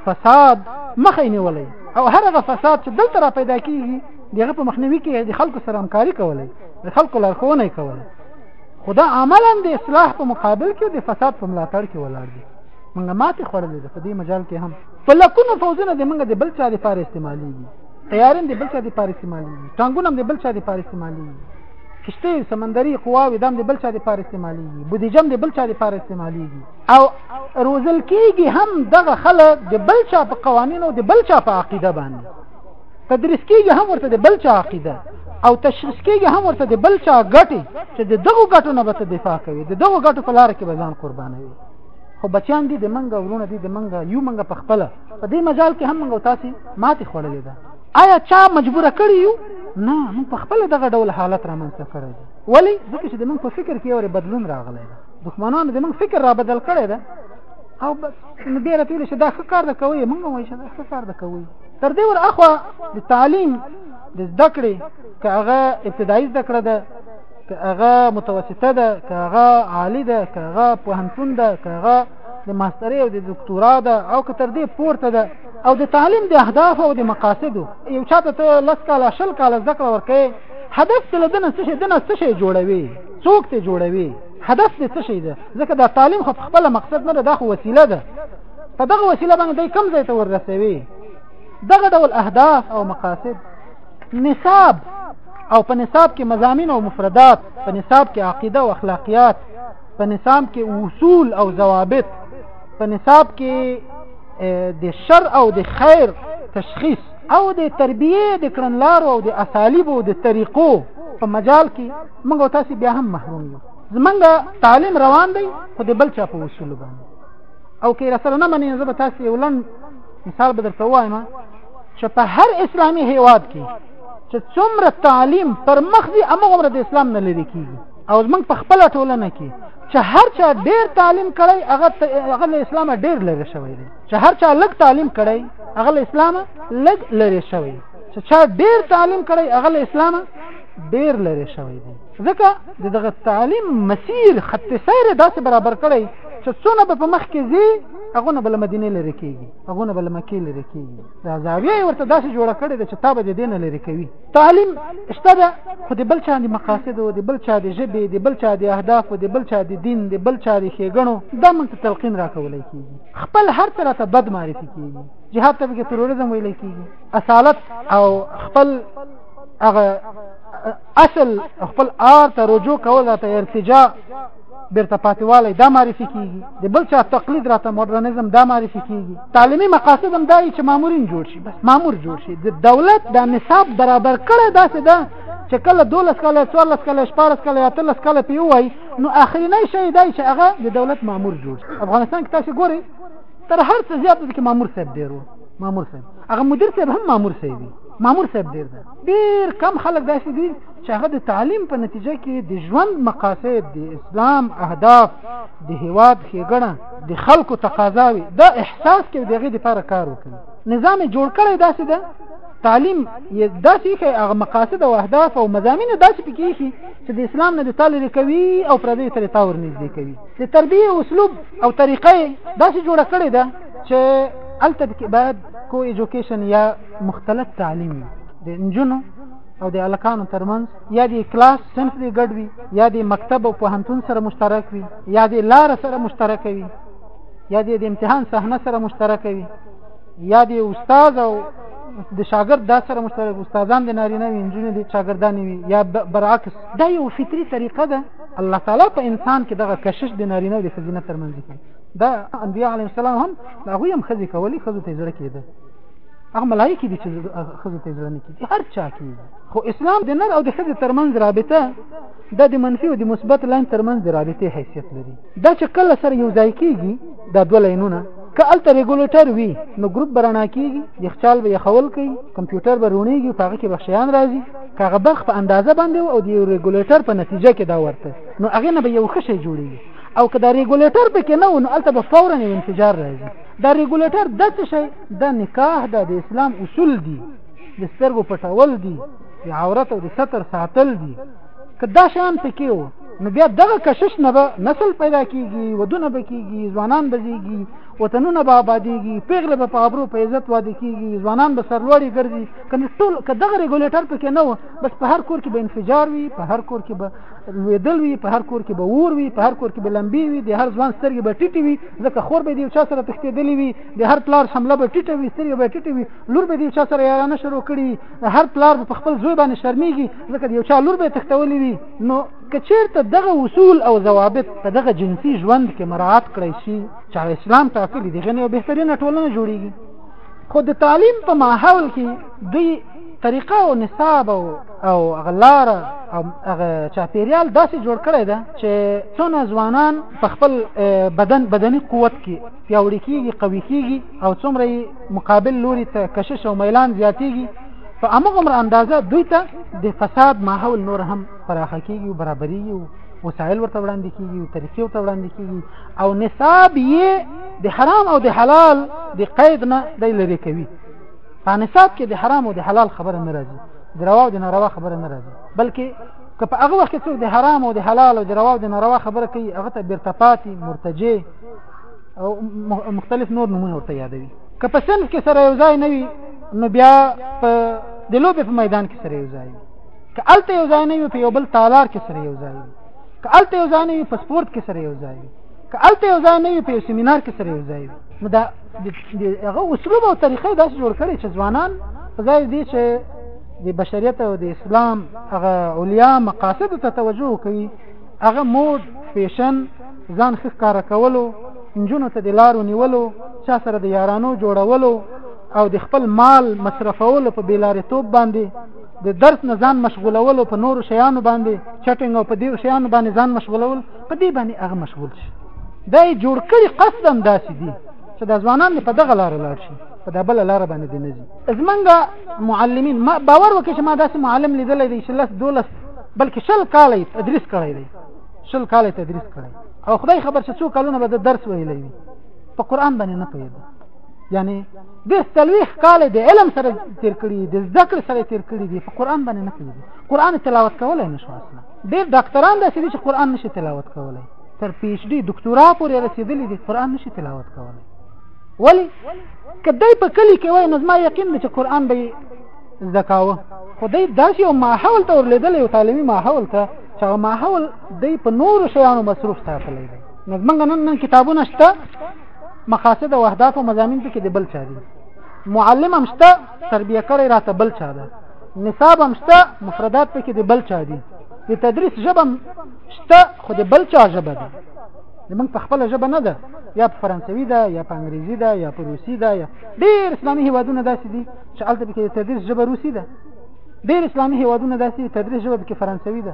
فساد مخه نیولای او هر هغه فساد چې دلته را پیدا کیږي دغه په مخنیوي کې د خلکو سره همکاري کولای د خلکو لارښوونه کولای خدا عملا د اصلاح په مقابل کې د فساد په ملاتړ کې ولاړ دي موږ ماته خوړلې ده په دې مجال کې هم په لکونو فوزونه د منګه د بل چا د پاره استعمالېږي تیارم د بل چا د پاره استعمالېږي ټانګونه د بل چا د پاره استعمالېږي کشته سمندري قواوي دم د بل چا د پار استعماليږي بودیجم د بل چا د پار استعماليږي او روزل کیږي هم دغه خلک د بل چا په قوانینو د بل چا په عقیده باندې تدریس کیږي هم ورته د بل چا عقیده او تشخیص کیږي هم ورته د بل چا ګټي چې د دغه ګټو نه به دفاع کوي د دغه ګټو په لار کې به ځان قربانوي خو بچیان دي د منګه ورونه دي د منګه یو منګه په خپل په دې مجال کې هم منګه تاسو ماتې خوړلې ده آیا چا مجبور کړی یو نه موږ په خپل دغه ډول حالت رامنځته کړی دی ولی ځکه چې د موږ په فکر کې یو بدلون راغلی دی دښمنانو د موږ فکر را بدل کړی دی او بس نو ډیره تیل شي دا ښه کار د کوي موږ وایي چې دا ښه کار د کوي تر دې ور اخوا د تعلیم د زده کړې که هغه ابتدایي زده کړه ده که هغه متوسطه ده که هغه عالی ده که هغه پوهنتون ده که هغه د ماسترۍ او د دکتورا ده او که تر دې پورته ده او د تعلیم د اهداف او د مقاصدو یو چاته ته لس کاله شل کاله زده کړه ورکوې هدف چې له دنه څه شي دنه څه شي جوړوي څوک ته جوړوي هدف دې څه شي ده ځکه دا تعلیم خو خپل مقصد نه ده دا خو وسیله ده په دغه وسیله باندې کم ځای ته ورسوي دغه ډول اهداف او مقاصد نصاب او په نصاب کې مزامین او مفردات په نصاب کې عقیده او اخلاقیات په نصاب کې اصول او ضوابط په نصاب کې د شر او د خیر تشخیص او د تربیه د کړنلار او د اسالیب او د طریقو په مجال کې موږ تاسو بیا هم محروم یو زمونږ تعلیم روان دی خو د بل چا په اصول باندې او کې رسول نه منې زه به تاسو یو لن مثال به درته وایم چې په هر اسلامي هیواد کې چې څومره تعلیم پر مخ دي هغه د اسلام نه لري کیږي او موږ په خپل ټولنه کې چې هر چا ډیر تعلیم کړی هغه هغه له اسلامه ډیر لري شوی دی چې هر چا لږ تعلیم کړی هغه له اسلامه لږ لري شوی چې چا ډیر تعلیم کړی هغه له اسلامه ډیر لري شوی دی ځکه دغه تعلیم مسیر خط سیر داسې برابر کړی چې څونه به په مخ کې زی هغه نه بل مدینه لري کیږي هغونه بل مکه لري کیږي دا زاویه ورته داسې جوړه کړې ده چې تا به دې نه لري کوي تعلیم شته ده خو د بل چا د مقاصد او د بل چا د ژبې د بل چا د اهداف او د بل چا د دین د بل چا د ښېګڼو دا موږ ته تلقین راکولی کیږي خپل هر څه راته بد معرفي کیږي جهاد ته به تروریزم ویل کیږي اصالت او خپل هغه اصل خپل آر ته رجوع کول ته ارتجاع بیرته پاتېوالی دا معرفي کیږي د بل چا تقلید راته مډرنیزم دا معرفي کیږي تعلیمي مقاصد هم دا چې مامورین جوړ شي بس مامور جوړ شي د دولت دا نصاب برابر کړی داسې ده چې کله دولس کاله څوارلس کاله شپارس کاله اتلس کاله پې ووایي نو اخرینی شی دی چې هغه د دولت مامور جوړ شي افغانستان کې تاسو ګورئ تر هر څه زیات د کې مامور صاحب ډیر وو مامور صاحب هغه مدیر صاحب هم مامور صاحب دی مامور صاحب ډیر دی ډیر کم خلک داسې دي چې هغه د تعلیم په نتیجه کې د ژوند مقاصد د اسلام اهداف د هیواد ښېګڼه د خلکو تقاضاوي دا احساس کې دغه د لپاره کار وکړي نظام جوړ کړی داسې ده تعلیم یې داسې کې هغه مقاصد او اهداف او مزامین داسې پکې شي چې د اسلام نه د تعلق کوي او پردې تر تاور نږدې کوي د تربیه اسلوب او طریقې داسې جوړ کړی ده چې الته باید کو ایجوکیشن یا مختلف تعلیم د انجنونو او د الکانو ترمنځ یا د کلاس صنف دی ګډ وي یا د مکتب او پوهنتون سره مشترک وي یا د لار سره مشترک وي یا د امتحان صحنه سره مشترک وي یا د استاد او د شاګرد دا سره مشترک استادان د نارینه وي انجونې د شاګردان وي یا برعکس دا یو فطری طریقه ده الله تعالی په انسان کې دغه کشش د نارینه او د ښځینه ترمنځ کوي دا انبیاء علیهم السلام هم هغوی هم ښځې کولې ښځو ته یې زړه کېده هغه ملایکی دي چې خزه ته زړه نه کیږي هر چا کیږي خو اسلام د نر او د خزه ترمنځ رابطه د د منفي او د مثبت لاین ترمنځ د رابطې حیثیت لري دا چې کله سره یو ځای کیږي دا دوه لاینونه که الته ریګولیټر وي نو ګروپ برنا کیږي یخچال به یخول کوي کمپیوټر به رونیږي په هغه کې بخشیان راځي هغه بخ په اندازه باندې او د یو ریګولیټر په نتیجه کې دا ورته نو هغه نه به یو خشه جوړیږي او که دا ریګولیټر پکې نه و نو الته به فورا انفجار راځي دا ریګولیټر داسې شی دا نکاح دا د اسلام اصول دي د سترګو پټول دي د عورت او د ستر ساتل دي که دا شان پکې وو نو بیا دغه کشش نه به نسل پیدا کیږي ودونه به کیږي ځوانان به زیږي وطنونه به آبادیږي پیغله به په ابرو په عزت واده کیږي ځوانان به سرلوړي ګرځي کنه ټول که دغه ریګولیټر پکې نه و بس په هر کور کې به انفجار وي په هر کور کې به لویدل وي په هر کور کې به اور وي په هر کور کې به لمبي وي د هر ځوان سترګې به ټیټې وي ځکه خور به دی چا سره تښتېدلې وي د هر پلار حمله به ټیټه وي سترګې به ټیټې وي لور به د یو چا سره یارانه شروع کړي هر پلار به په خپل زوی باندې شرمېږي ځکه د یو چا لور به تښتولې وي نو که چېرته دغه اصول او ضوابط په دغه جنسي ژوند کې مراعات کړی شي چې اسلام ټاکلي دغه نه بهترینه ټولنه جوړیږي خو د تعلیم په ماحول کې دوی طریقه او نصاب او او غلار او هغه چاپیریال داسې جوړ کړی ده چې څونه ځوانان په خپل بدن بدني قوت کې پیاوړي کیږي قوي کیږي او څومره مقابل لوري ته کشش او میلان زیاتیږي په امغه اندازه دوی ته د فساد ماحول نور هم پراخه کیږي او برابرېږي وسایل ورته وړاندې کیږي او طریقې ورته وړاندې کیږي او نصاب یې د حرام او د حلال د قید نه د لری کوي په نصاب کې د حرام او د حلال خبره نه راځي د روا او د ناروا خبره نه راځي بلکې که په هغه وخت کې څوک د حرام او د حلال او د روا او د ناروا خبره کوي هغه ته بیرته پاتې مرتجع او مختلف نور نمونه ورته یادوي که په صنف کې سره یو ځای نه وي نو بیا په د لوبې په میدان کې سره یو ځای که الته یو ځای نه وي په یو بل تالار کې سره یو ځای که الته یو ځای نه وي په سپورت کې سره یو ځای که الته یو ځای نه وي په یو سیمینار کې سره یو ځای نو دا د هغه اسلوب او طریقې داسې جوړ کړي چې ځوانان په ځای دي چې د بشریت او د اسلام هغه علیا مقاصد ته توجه کوي هغه مود فیشن ځان ښه ښکاره کولو نجونو ته د لارو نیولو چا سره د یارانو جوړولو او د خپل مال مصرفولو په بیلاریتوب باندې د درس نه ځان مشغولولو په نورو شیانو باندې چټینګ او په دې شیانو باندې ځان مشغولول په دې باندې هغه مشغول شي دا یې جوړ کړي قصدا داسې دي چې د ځوانان په دغه لار لاړ شي په دبل لار باندې دی نه ځي زمونږه معلمین ما باور وکړي چې ما داسې معلم لیدلی دی چې لس دولس بلکې شل کاله تدریس کړی دی شل کاله تدریس کړی او خدای خبر چې څو کلونه به د درس ویلی وي په قرآن باندې نه پوهېده یعنی د تلويخ کال د علم سره تیر کړی د ذکر سره تیر کړی دی په قران باندې نه کړی قران تلاوت کولای نشو اصلا ډیر ډاکټران د سړي چې قران نشي تلاوت کولای تر پی ایچ ډی ډاکټورا پورې رسیدلی دی قران نشي تلاوت کولای ولی کدی په کلی کې وای نظم یقین چې قران به زده کاوه خو دی داسې یو ماحول ته ورلېدل یو تعلیمي ماحول ته چې هغه ماحول دی په نورو شیانو مصروف ساتلی دی نو زمونږ نن نن کتابونه شته مقاصد او اهداف او مضامین پکې د بل چا دي معلم هم شته تربیه کړی راته بل چا ده نصاب هم شته مفردات پکې د بل چا دي د تدریس ژبه شته خو د بل چا ژبه ده زمونږ په خپله ژبه نه ده یا په فرانسوي ده یا په انګریزي ده یا په روسي ده یا ډېر اسلامي هیوادونه داسې دي چې هلته پکې د تدریس ژبه روسي ده ډېر اسلامي هېوادونه داسې د تدریس ژبه پکې فرانسوي ده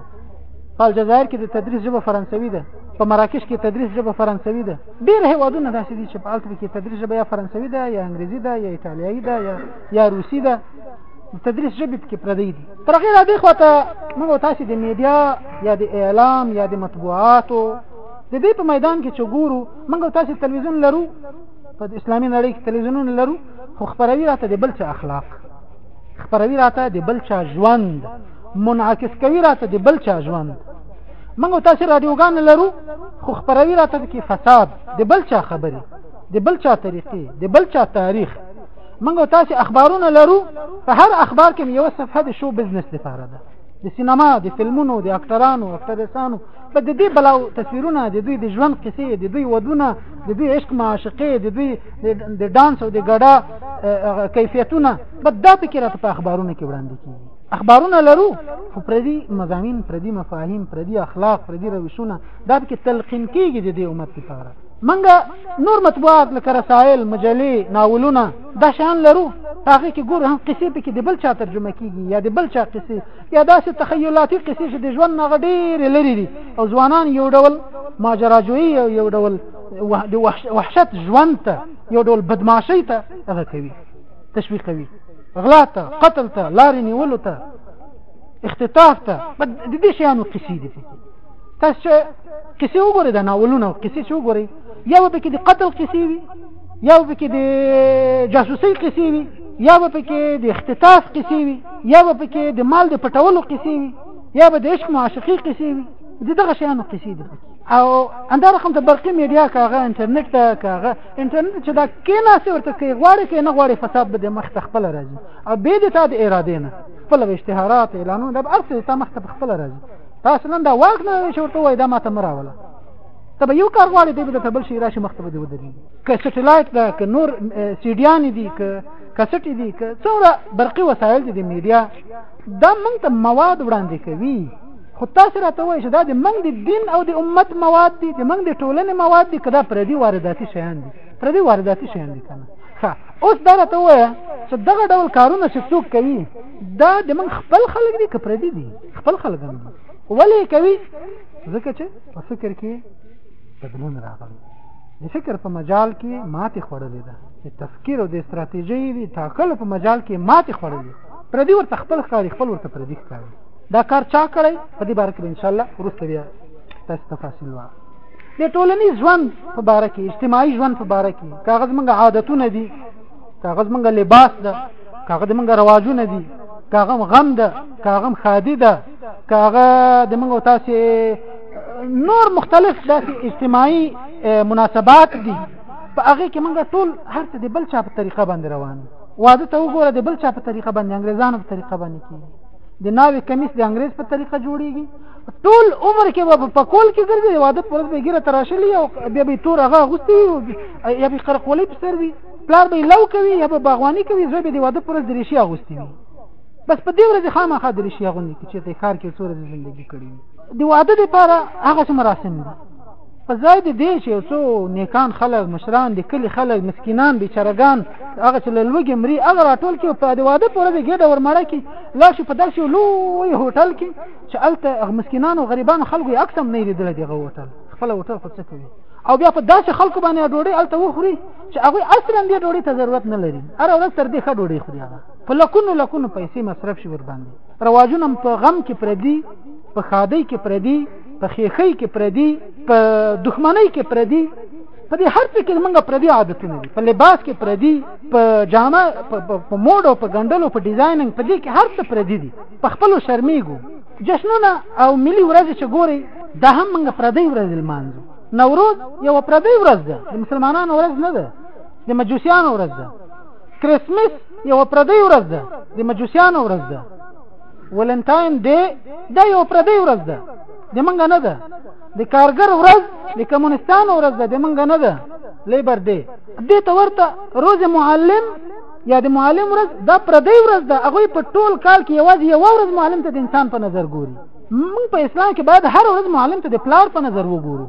په الجزایر کې د تدریس ژبه فرانسوي ده په مراکش کې تدریس ژبه فرانسوي ده ډېر هېوادونه داسې دي چې په هلته پکې تدریس ژبه یا فرانسوي ده یا انګریزي ده یا ایټالیایي ده یا یا روسي ده د تدریس ژبې پکې پردی دي تر هغې را دې خوا ته موږ تاسې د میډیا یا د اعلام یا د مطبوعاتو د دې په میدان کې چې ګورو موږ تاسې تلویزیون لرو په اسلامي نړۍ کې تلویزیونونه لرو خو خبروي راته د بل چا اخلاق خبروي راته د بل چا ژوند منعکس کوي راته د بل چا ژوند موږ تاسو رادیوګان لرو خو خبروي راته کې فساد د بل چا خبري د بل چا طریقې د بل چا تاریخ موږ تاسو اخبارونه لرو په هر اخبار کې یو صفحه د شو بزنس لپاره ده د سینما د فلمونو د اکټرانو اکټریسانو په د دې بلاو تصویرونه د دوی د ژوند قصې د دوی ودونه د دوی عشق معاشقه د دوی د ډانس او د ګډا کیفیتونه بدا پکې راته په اخبارونو کې وړاندې کیږي اخبارونه لرو خو پردي مزامین پردي مفاهیم پردي اخلاق پردي روشونه دا پکې تلقین کیږي د دې امت لپاره منګه نور مطبوعات لکه رسائل مجلې ناولونه دا شان لرو هغه کې ګور هم قصې پکې د بل چا ترجمه کیږي یا د بل چا قصې یا داسې تخیلاتي قصې چې د ژوند نه غډېر لري دي او ځوانان یو ډول ماجراجویي یو ډول د وحشت ژوند ته یو ډول بدمعشي ته هغه کوي تشویق کوي غلا ته قتل ته لارې نیولو ته اختطاف ته د دې شیانو قصې دي تاسو چې قصې وګورئ د ناولونو قصې چې وګورئ یا به کې د قتل قصې وي یا به کې د جاسوسۍ قصې وي یا به کې د اختطاف قصې وي یا به کې د مال د پټولو قصې وي یا به د عشق معاشقي قصې وي د دغه شیانو قصې دي او انده رقم ته برقي میډیا کاغه انټرنیټ ته کاغه انټرنیټ چې دا کې ناسې ورته کې غواړي کې نه غواړي فساد به د مخ ته خپل راځي او به د تا د اراده نه خپل اشتهارات اعلانونه دا ارسه تا مخ ته خپل راځي تاسو نن دا واک نه شي ورته وای دا ماته مراوله ته به یو کار غواړي دی به ته بل شي راشي مخ ته به ودري که سټلایټ دا که نور سیډیان دي که کسټ دي که څومره برقي وسایل دي د میډیا دا موږ ته مواد وړاندې کوي خو تاسو راته وایئ چې دا د منګ د دین او د امت مواد دي د منګ د ټولنې مواد دي کدا پردي وارداتي شیان دي پردي وارداتي شیان دي کنه ښه اوس دا راته وایه چې دغه ډول کارونه چې څوک کوي دا د منګ خپل خلک دي که پردي دي خپل خلک دي ولې کوي ځکه چې په فکر کې بدلون راغلی د فکر په مجال کې ماتې خوړلې ده د تفکیر او د استراتیژۍ د ټاکلو په مجال کې ماتې خوړلې پردي ورته خپل ښکاري خپل ورته پردي ښکاري دا کار چا کړی په دې باره کې ان شاء الله ورسته بیا تاسو تفاصیل وایي د ټولنیز ژوند په باره کې اجتماعي ژوند په باره کې کاغذ موږ عادتونه دي کاغذ موږ لباس ده کاغذ موږ رواجونه دي کاغه غم ده کاغه خادي ده کاغه د موږ تاسو نور مختلف داسې اجتماعي مناسبات دي په هغه کې موږ ټول هر څه د بل چا په طریقه باندې روان واده ته وګوره د بل چا په طریقه باندې انګريزانو په طریقه باندې کیږي د ناوې کمیس د انګريز په طریقه جوړیږي ټول عمر کې به په کول کې ګرځي واده پر به ګیره تراشلی او بیا به تور هغه غوستي یا به قرقولې په سر وي پلار به لو کوي یا به باغواني کوي زوی به د واده پر د ریشي غوستي وي بس په دې ورځ خامخا د ریشي غوندي چې د کار کې څوره ژوندۍ کړی دی واده لپاره هغه څه مراسم دي په ځای د دې چې یو څو نیکان خلک مشران د کلي خلک مسکینان بیچارهګان هغه چې له لوږې مري هغه راټول کړي په د واده په ورځ یې ګېډه ورمړه کړي لاړ شي په داسې یو لوی هوټل کې چې هلته مسکینانو غریبانو خلکو یې عکس هم نه لیدلی د هغه هوټل خپله هوټل خو څه کوي او بیا په داسې خلکو باندې ډوډۍ هلته وخوري چې هغوی اصلا دې ډوډۍ ته ضرورت نه لري هره ورځ تر دې ښه ډوډۍ خوري هغه په لکونو لکونو پیسې مصرف شي ورباندې رواجونه په غم کې پردي په ښادۍ کې پردي په خېخۍ کې پردي په دښمنۍ کې پردي په دې هر څه کې موږ پردي عادتونه دي په لباس کې پردي په جامه په موډ او په ګندلو په ډیزایننګ په دې کې هر څه پردي دي په خپل شرمېګو جشنونه او ملي ورځ چې ګوري دا هم موږ پردي ورځ لمانځو نوروز یو پردي ورځ ده د مسلمانانو ورځ نه ده د مجوسیانو ورځ ده کریسمس یو پردي ورځ ده د مجوسیانو ورځ ده ولنټاین دی دا یو پردی ورځ ده د منګ نه ده د کارګر ورځ د کمونستان ورځ ده د منګ نه ده لیبر دی دې ته ورته روز معلم یا د معلم ورځ دا پردی ورځ ده هغه په ټول کال کې یوازې یو ورځ معلم ته د انسان په نظر ګوري موږ په اسلام کې باید هر ورځ معلم ته د پلار په نظر وګورو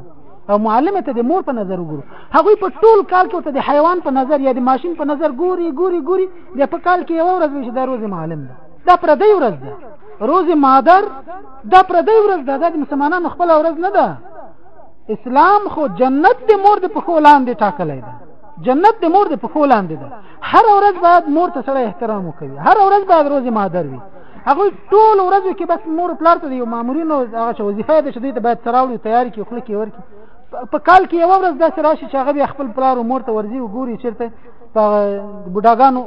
او معلم ته د مور په نظر وګورو هغه په ټول کال کې ته د حیوان په نظر یا د ماشین په نظر ګوري ګوري ګوري د په کال کې یو ورځ وي چې د روز معلم ده دا پردی ورځ ده روز مادر دا پردی ورځ ده دا د مسلمانانو خپل ورځ نه ده اسلام خو جنت د مور د پښو لاندې ټاکلی ده جنت د مور د پښو لاندې ده هر ورځ باید مور ته سره احترام وکړي هر ورځ باید روز مادر وي هغه ټول ورځ کې بس مور پلار ته یو مامورینو هغه چې وظیفه ده چې دوی ته باید سراوړي تیار کړي خلک یې ورکړي په کال کې یو ورځ داسې راشي چې هغه خپل پلار او مور ته ورځي وګوري چیرته دا بډاګانو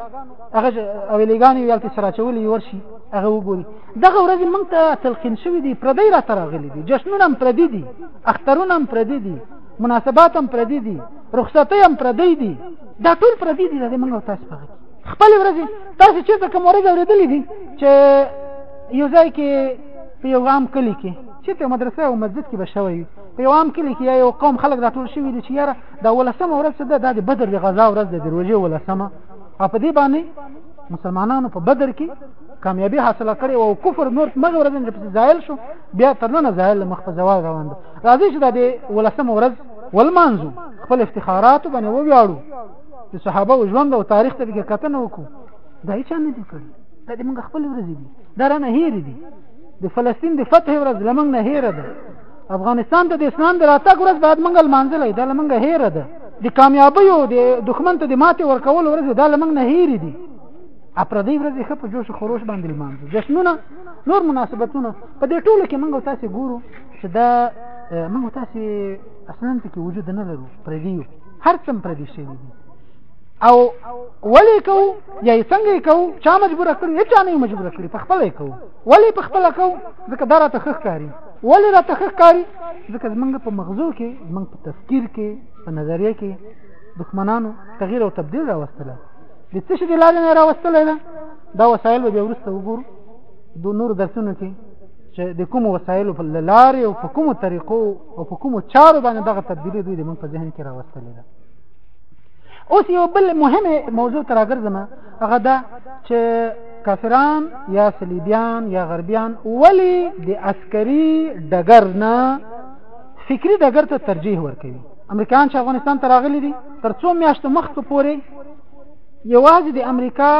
هغه اویلګانی یو کې سره چولې ورشي هغه وګوري دغه ورځ موږ ته تلقین شوې دي پردی را ترغلي دي جشنونه هم پردی دي اخترونه هم پردی دي مناسبات هم پردی دي رخصتۍ هم پردی دي دا ټول پردی دي دا موږ تاسو په خپل ورځ تاسو چې کوم ورځ اورېدلې دي چې یو ځای کې په یو عام کلی کې چې ته مدرسې او مسجد کې بشوي په یو عام کلی کې یو قوم خلک راټول شوي دي چې یاره دا ولسمه ورځ چې ده دا د بدر د غزا ورځ ده د روژې ولسمه او په دې باندې مسلمانانو په بدر کې کامیابی حاصله کړې او کفر نور مګ ورځ نه پسې زایل شو بیا تر نن زایل مخ په زوال روان دي راځي چې دا د ولسمه ورځ ولمانځو خپل افتخارات باندې وویاړو د صحابه او ژوند او تاریخ ته کې کتنه وکړو دا هیڅ نه دي کړی دا د موږ خپل ورځ دي دا رانه هیر دي د فلسطین د فتح ورځ لمنګ نه هیر ده افغانستان ته د اسلام د راتګ ورځ باید موږ لمانځلې دا لمنګ هیر ده د کامیابی او د دښمن ته د ماتې ورکول ورځ دا لمنګ نه هیر دي اپردی ورځ ښه په جوش خروش باندې لمانځو جشنونه نور مناسبتونه په دې ټولو کې موږ تاسو ګورو چې دا موږ تاسو اصلا ته وجود نه لرو پردیو هر څم پردي شي او ولې کو یا څنګه کو چا مجبور کړی چا نه مجبور کړی په خپل کو ولې په خپل کو ځکه دا راته خخ کاری ولې راته ښه ښکاري ځکه زمونږ په مغزو کې زمونږ په تفکیر کې په نظریه کې دښمنانو تغییر او تبدیل راوستلی د څه شي د لارې نه راوستلی ده دا وسایل به بیا وروسته وګورو د نورو درسونو کې چې د کومو وسایلو په لارې او په کومو طریقو او په کومو چارو باندې دغه تبدیلي دوی د مونږ په ذهن کې راوستلی ده اوس یو بل مهمه موضوع تر راګرځم هغه دا چې کافران یا صلیبیان یا غربیان ولی د عسکري ډګر نه فکری ډګر ته ترجیح ورکوي امریکایان چې افغانستان ته راغلي دي تر څو میاشتو مخکې پورې یوازې د امریکا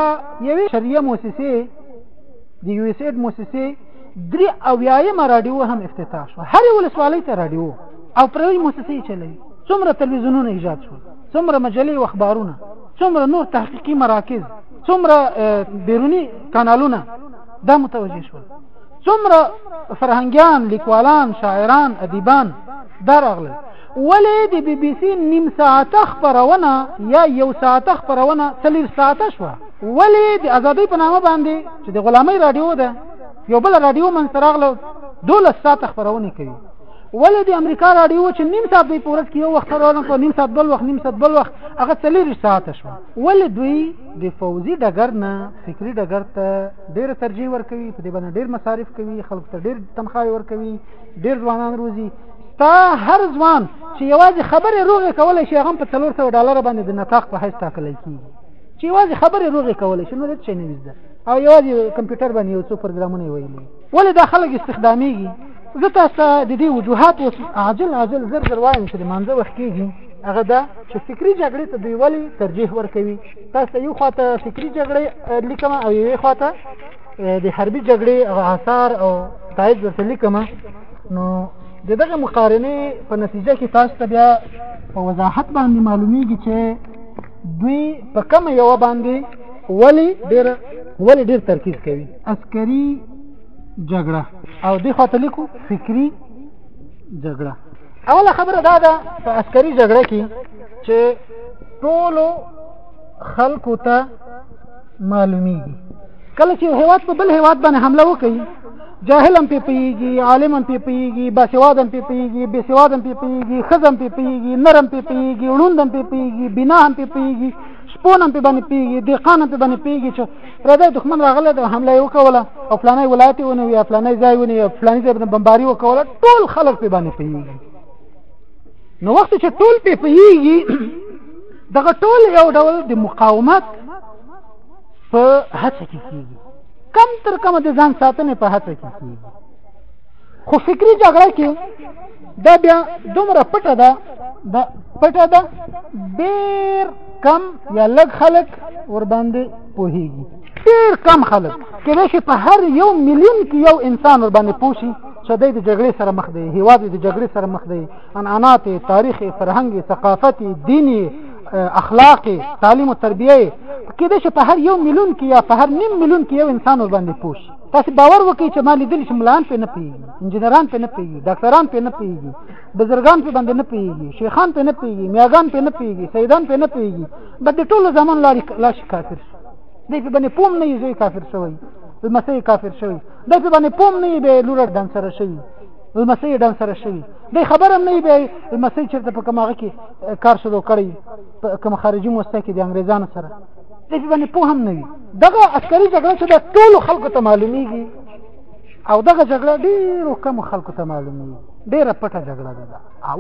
یوې شریعه موسسې د یو اس ایډ موسسې درې اویایمه راډیو هم افتتاح شو هرې ولسوالۍ ته راډیو او پرې موسسې چلوي څومره تلویزیونونه ایجاد شول څومره مجلې او اخبارونه څومره نور تحقیقي مراکز څومره بیرونی کانالونه دا متوجه شو څومره فرهنګيان لیکوالان شاعران ادیبان دا راغله ولې د بي بي سي نیم ساعته خبرونه یا یو ساعته خبرونه څلور ساعته شو ولې د ازادۍ په نامه باندې چې د غلامۍ رادیو ده یو بل رادیو من سره غلو دولس ساعته خبرونه کوي ولې د امریکا رادیو چې نیم ساعت به پورس کې یو وخت راوړل په نیم ساعت بل وخت نیم ساعت بل وخت هغه څلور ساعته شو ولې دوی د فوزي ډګر نه فکری ډګر ته ډېر ترجیح ورکوي په دې باندې ډېر مصارف کوي خلکو ته ډېر تنخواه ورکوي ډېر ځوانان روزي تا هر ځوان چې یوازې خبرې روغې کولای شي هغه په 300 ډالر باندې د نطاق په حیث ټاکل کیږي چې یوازې خبرې روغې کولای شي نو هیڅ شي نه وزده او یوازې کمپیوټر باندې یو څو پروګرامونه ویلي ولې دا خلک استخدامېږي زه تاسو ته د دې وجوهات اوس عاجل عاجل زر زر وایم چې د مانځه وخت کېږي هغه دا چې فکری جګړې ته دوی ولې ترجیح ورکوي تاسو یو خواته فکری جګړې لیکم او یو خواته د حربي جګړې هغه آثار او تایید ورته لیکم نو د دغه مقارنې په نتیجه کې تاسو ته بیا په وضاحت باندې معلومیږي چې دوی په کوم یو باندې ولی ډیر ولی ډیر ترکیز کوي عسکري جګړه او د خاطر لیکو فکری جګړه اوله خبره دا ده په عسکري جګړه کې چې ټولو خلکو ته معلومیږي کله چې هیواد په بل هیواد باندې حمله وکړي جاهل هم پیږي عالم هم پیږي باسواد هم پیږي بسواد هم پیږي خزم پیږي نرم پیږي وړوند هم پیږي بنا هم پیږي شپون هم باندې پیږي دقان هم باندې پیږي چې راځي دښمن راغله د حمله یو کوله او فلانه ولایت ونه وی فلانه ځای ونه وی فلانه ځای باندې بمباری وکوله ټول خلک په باندې پیږي نو وخت چې ټول په پیږي دغه ټول یو ډول د مقاومت په هڅه کې کیږي کم تر کمه د ځان ساتنې په هڅه کې کیږي خو فکری جګړه کې دا بیا دومره پټه ده د پټه ده ډیر کم یا لږ خلک ور باندې پوهیږي ډیر کم خلک کله چې په هر یو میلیون کې یو انسان ور باندې پوښي چې د جګړې سره مخ دی هیواد د جګړې سره مخ دی عنعنات تاریخ فرهنګ ثقافت دینی اخلاق تعلیم او تربیه کې د په هر یو میلیون کې یا په هر نیم میلیون کې یو انسان باندې پوښ تاسو باور وکړئ چې ما لیدل چې ملان په نه پیږي انجنیران په نه پیږي ډاکټران په نه پیږي بزرګان په باندې نه پیږي شیخان په نه پیږي میاګان په نه پیږي سیدان په نه پیږي بد ټول زمون لاري لا شي کافر دی په باندې پوم نه یې کافر شوی المسیح کافر شوی دی په باندې پوم نه یې به لور دان سره شوی لمسی ډن سره شوی دی خبرم نه بیا لمسی چرته په کومه کې کار شروع کړی کوم خارجي موسسه کې د انګريزانو سره دې باندې په هم نه وي دغه عسکري جګړه چې د ټول خلکو ته معلومیږي او دغه جګړه ډیرو کم خلکو ته معلومیږي ډیره پټه جګړه ده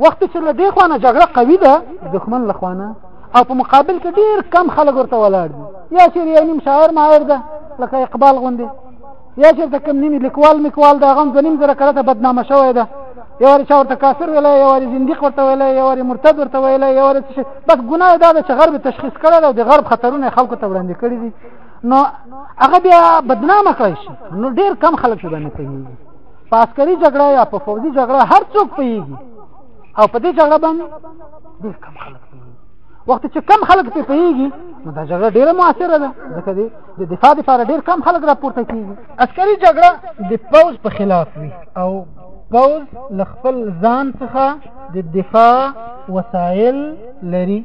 وخت چې له دې خوانه جګړه قوي ده دښمن له خوانه او په مقابل کې ډیر کم خلک ورته ولاړ دي یا چې یو نیم شاعر ماهر ده لکه اقبال غوندي یا چېرته کوم نیمي لیکوال میکوال د هغه هم دوه نیم زره کاله ته بدنامه شوی ده یو وارې چا ورته کافر ویلی یو وارې زندیق ورته ویلی یو وارې مرتد ورته ویلی یو وارې څه بس ګناه یې دا ده چې غرب تشخیص کړی ده او د غرب خطرونه یې خلکو ته وړاندې کړي دي نو هغه بیا بدنامه کړی شي نو ډېر کم خلک شي باندې پوهېږي په عسکري جګړه یا په فوځي جګړه هر څوک پوهېږي او په دې جګړه باندې ډېر کم خلک پوهېږي وخت چې کم خلک پوهېږي نو دا جګړه ډېره مؤثره ده ځکه دې د دفاع لپاره ډیر کم خلک راپورته کیږي عسکري جګړه د پوز په خلاف وي او پوز له خپل ځان څخه د دفاع وسایل لري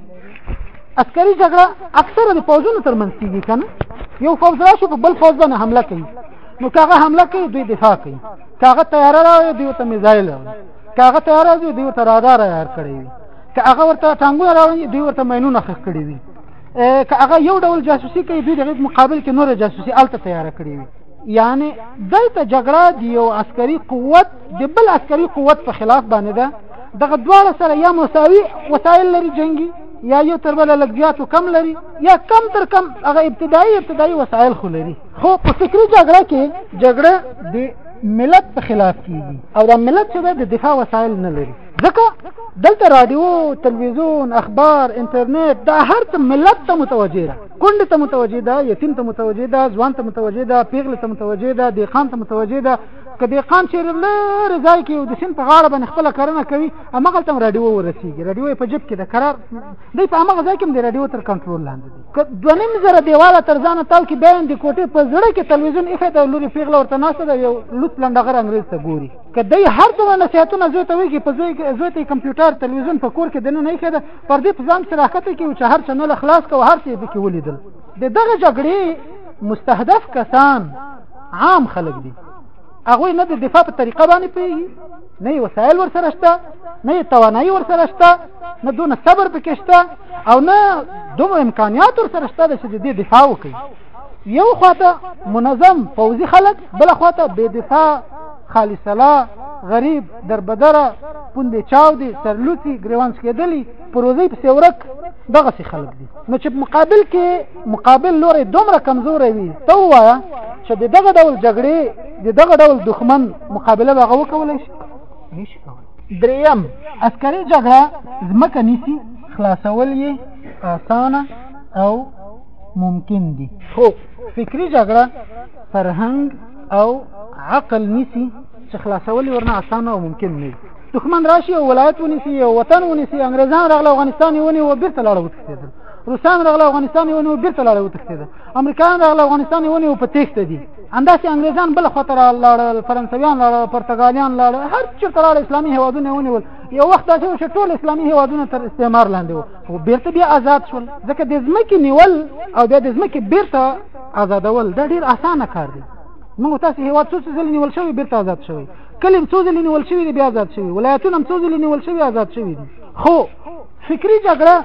عسکري جګړه اکثره د پوزونو ترمنځ کیږي کنه یو پوز راشي په بل پوز باندې حمله کوي نو کاغه حمله کوي دوی دفاع کوي کاغه تیار راوي دوی ته میزایل راوي کاغه تیار راوي دوی ته رادار راوي کړی وي کاغه ورته ټانګونه راوي دوی ورته مینونه خخ کړی وي که هغه یو ډول جاسوسي کوي دوی دغه مقابل کې نور جاسوسي الته تیار کړی وي یعنی دلته جګړه دی یو عسکري قوت د بل عسکري قوت په خلاف باندې ده دغه دواړه سره یا مساوي وسایل لري جنگي یا یو تر بل لږ زیات کم لري یا کم تر کم هغه ابتدایي ابتدایي وسایل خو لري خو په فکری جګړه کې جګړه د ملت په خلاف کیږي او دا ملت چې د دفاع وسایل نه لري ځکه دلته رادیو تلویزیون اخبار انټرنیټ دا هر څه ملت ته متوجه ده کونډه ته متوجه ده یتیم ته متوجه ده ځوان ته متوجه ده پیغله ته متوجه ده دیقان ته متوجه ده که دیقان چې لري ځای کې د سین په غاړه باندې خپل کرنه کوي هغه تم رادیو ورسیږي رادیو په جیب کې ده قرار دی په هغه ځای کې د رادیو تر کنټرول لاندې دي که دونیم زره دیواله تر ځانه تاو کې بیان د کوټې په زړه کې تلویزیون ایښی د لوري پیغله ورته ناشته ده یو لوت لنډغر انګریز ته ګوري که دی هر دومره نصیحتونه زوی ته وکړي په زوی زوی ته کمپیوټر تلویزیون په کور کې دنه نه کېده پر دې په ځان سره راکته کې چې هر چنل خلاص کو هر څه به کې ولیدل د دغه جګړې مستهدف کسان عام خلک دي هغه نه د دفاع په طریقه باندې پیږي نه وسایل ور سره شته نه توانایي ور سره شته نه دونه صبر پکې شته او نه دومره امکانیات ور سره شته چې د دفاع وکړي یو خواته منظم فوزي خلک بل خواته بې دفاع خالصلا غریب دربدره پوندې چاو دي سرلوتی ګریوانس کېدلی پروزي په سورک دغه سي خلک دي نو چې مقابل کې مقابل لوري دومره کمزور وي ته وایا چې دغه ډول جګړې دغه ډول دښمن مقابله به غو کولای شي نشي کولای دریم عسکري جګړه ځمکه نیسي خلاصول یې اسانه او ممکن دي خو فکری جګړه فرهنګ او عقل نیسی چې خلاصول ورنه اسانه او ممکن نه دښمن راشي او ولایت ونیسي او وطن ونیسي انګريزان راغله افغانستان یې ونیو بیرته لاړه وتښتېدل روسان راغله افغانستان یې ونیو بیرته لاړه وتښتېدل امریکایان راغله افغانستان یې ونیو په تېښته دي انداسې انګريزان بل خطر لاړل فرانسویان لاړل پرتګالیان لاړل هر چیرته لاړل اسلامي هیوادونه ونیول یو وخت داسې و چې ټول اسلامي هیوادونه تر استعمار لاندې وو خو بیرته بیا آزاد شول ځکه د ځمکې نیول او بیا د ځمکې بیرته آزادول دا ډیر اسانه کار دی موږ تاسو هیواد څو ځل نیول شوی بیرته آزاد شوی کلیم څو ځل نیول شوی دی بیا آزاد شوی ولایتونه څو ځل نیول شوی آزاد شوی دي خو فکری جګړه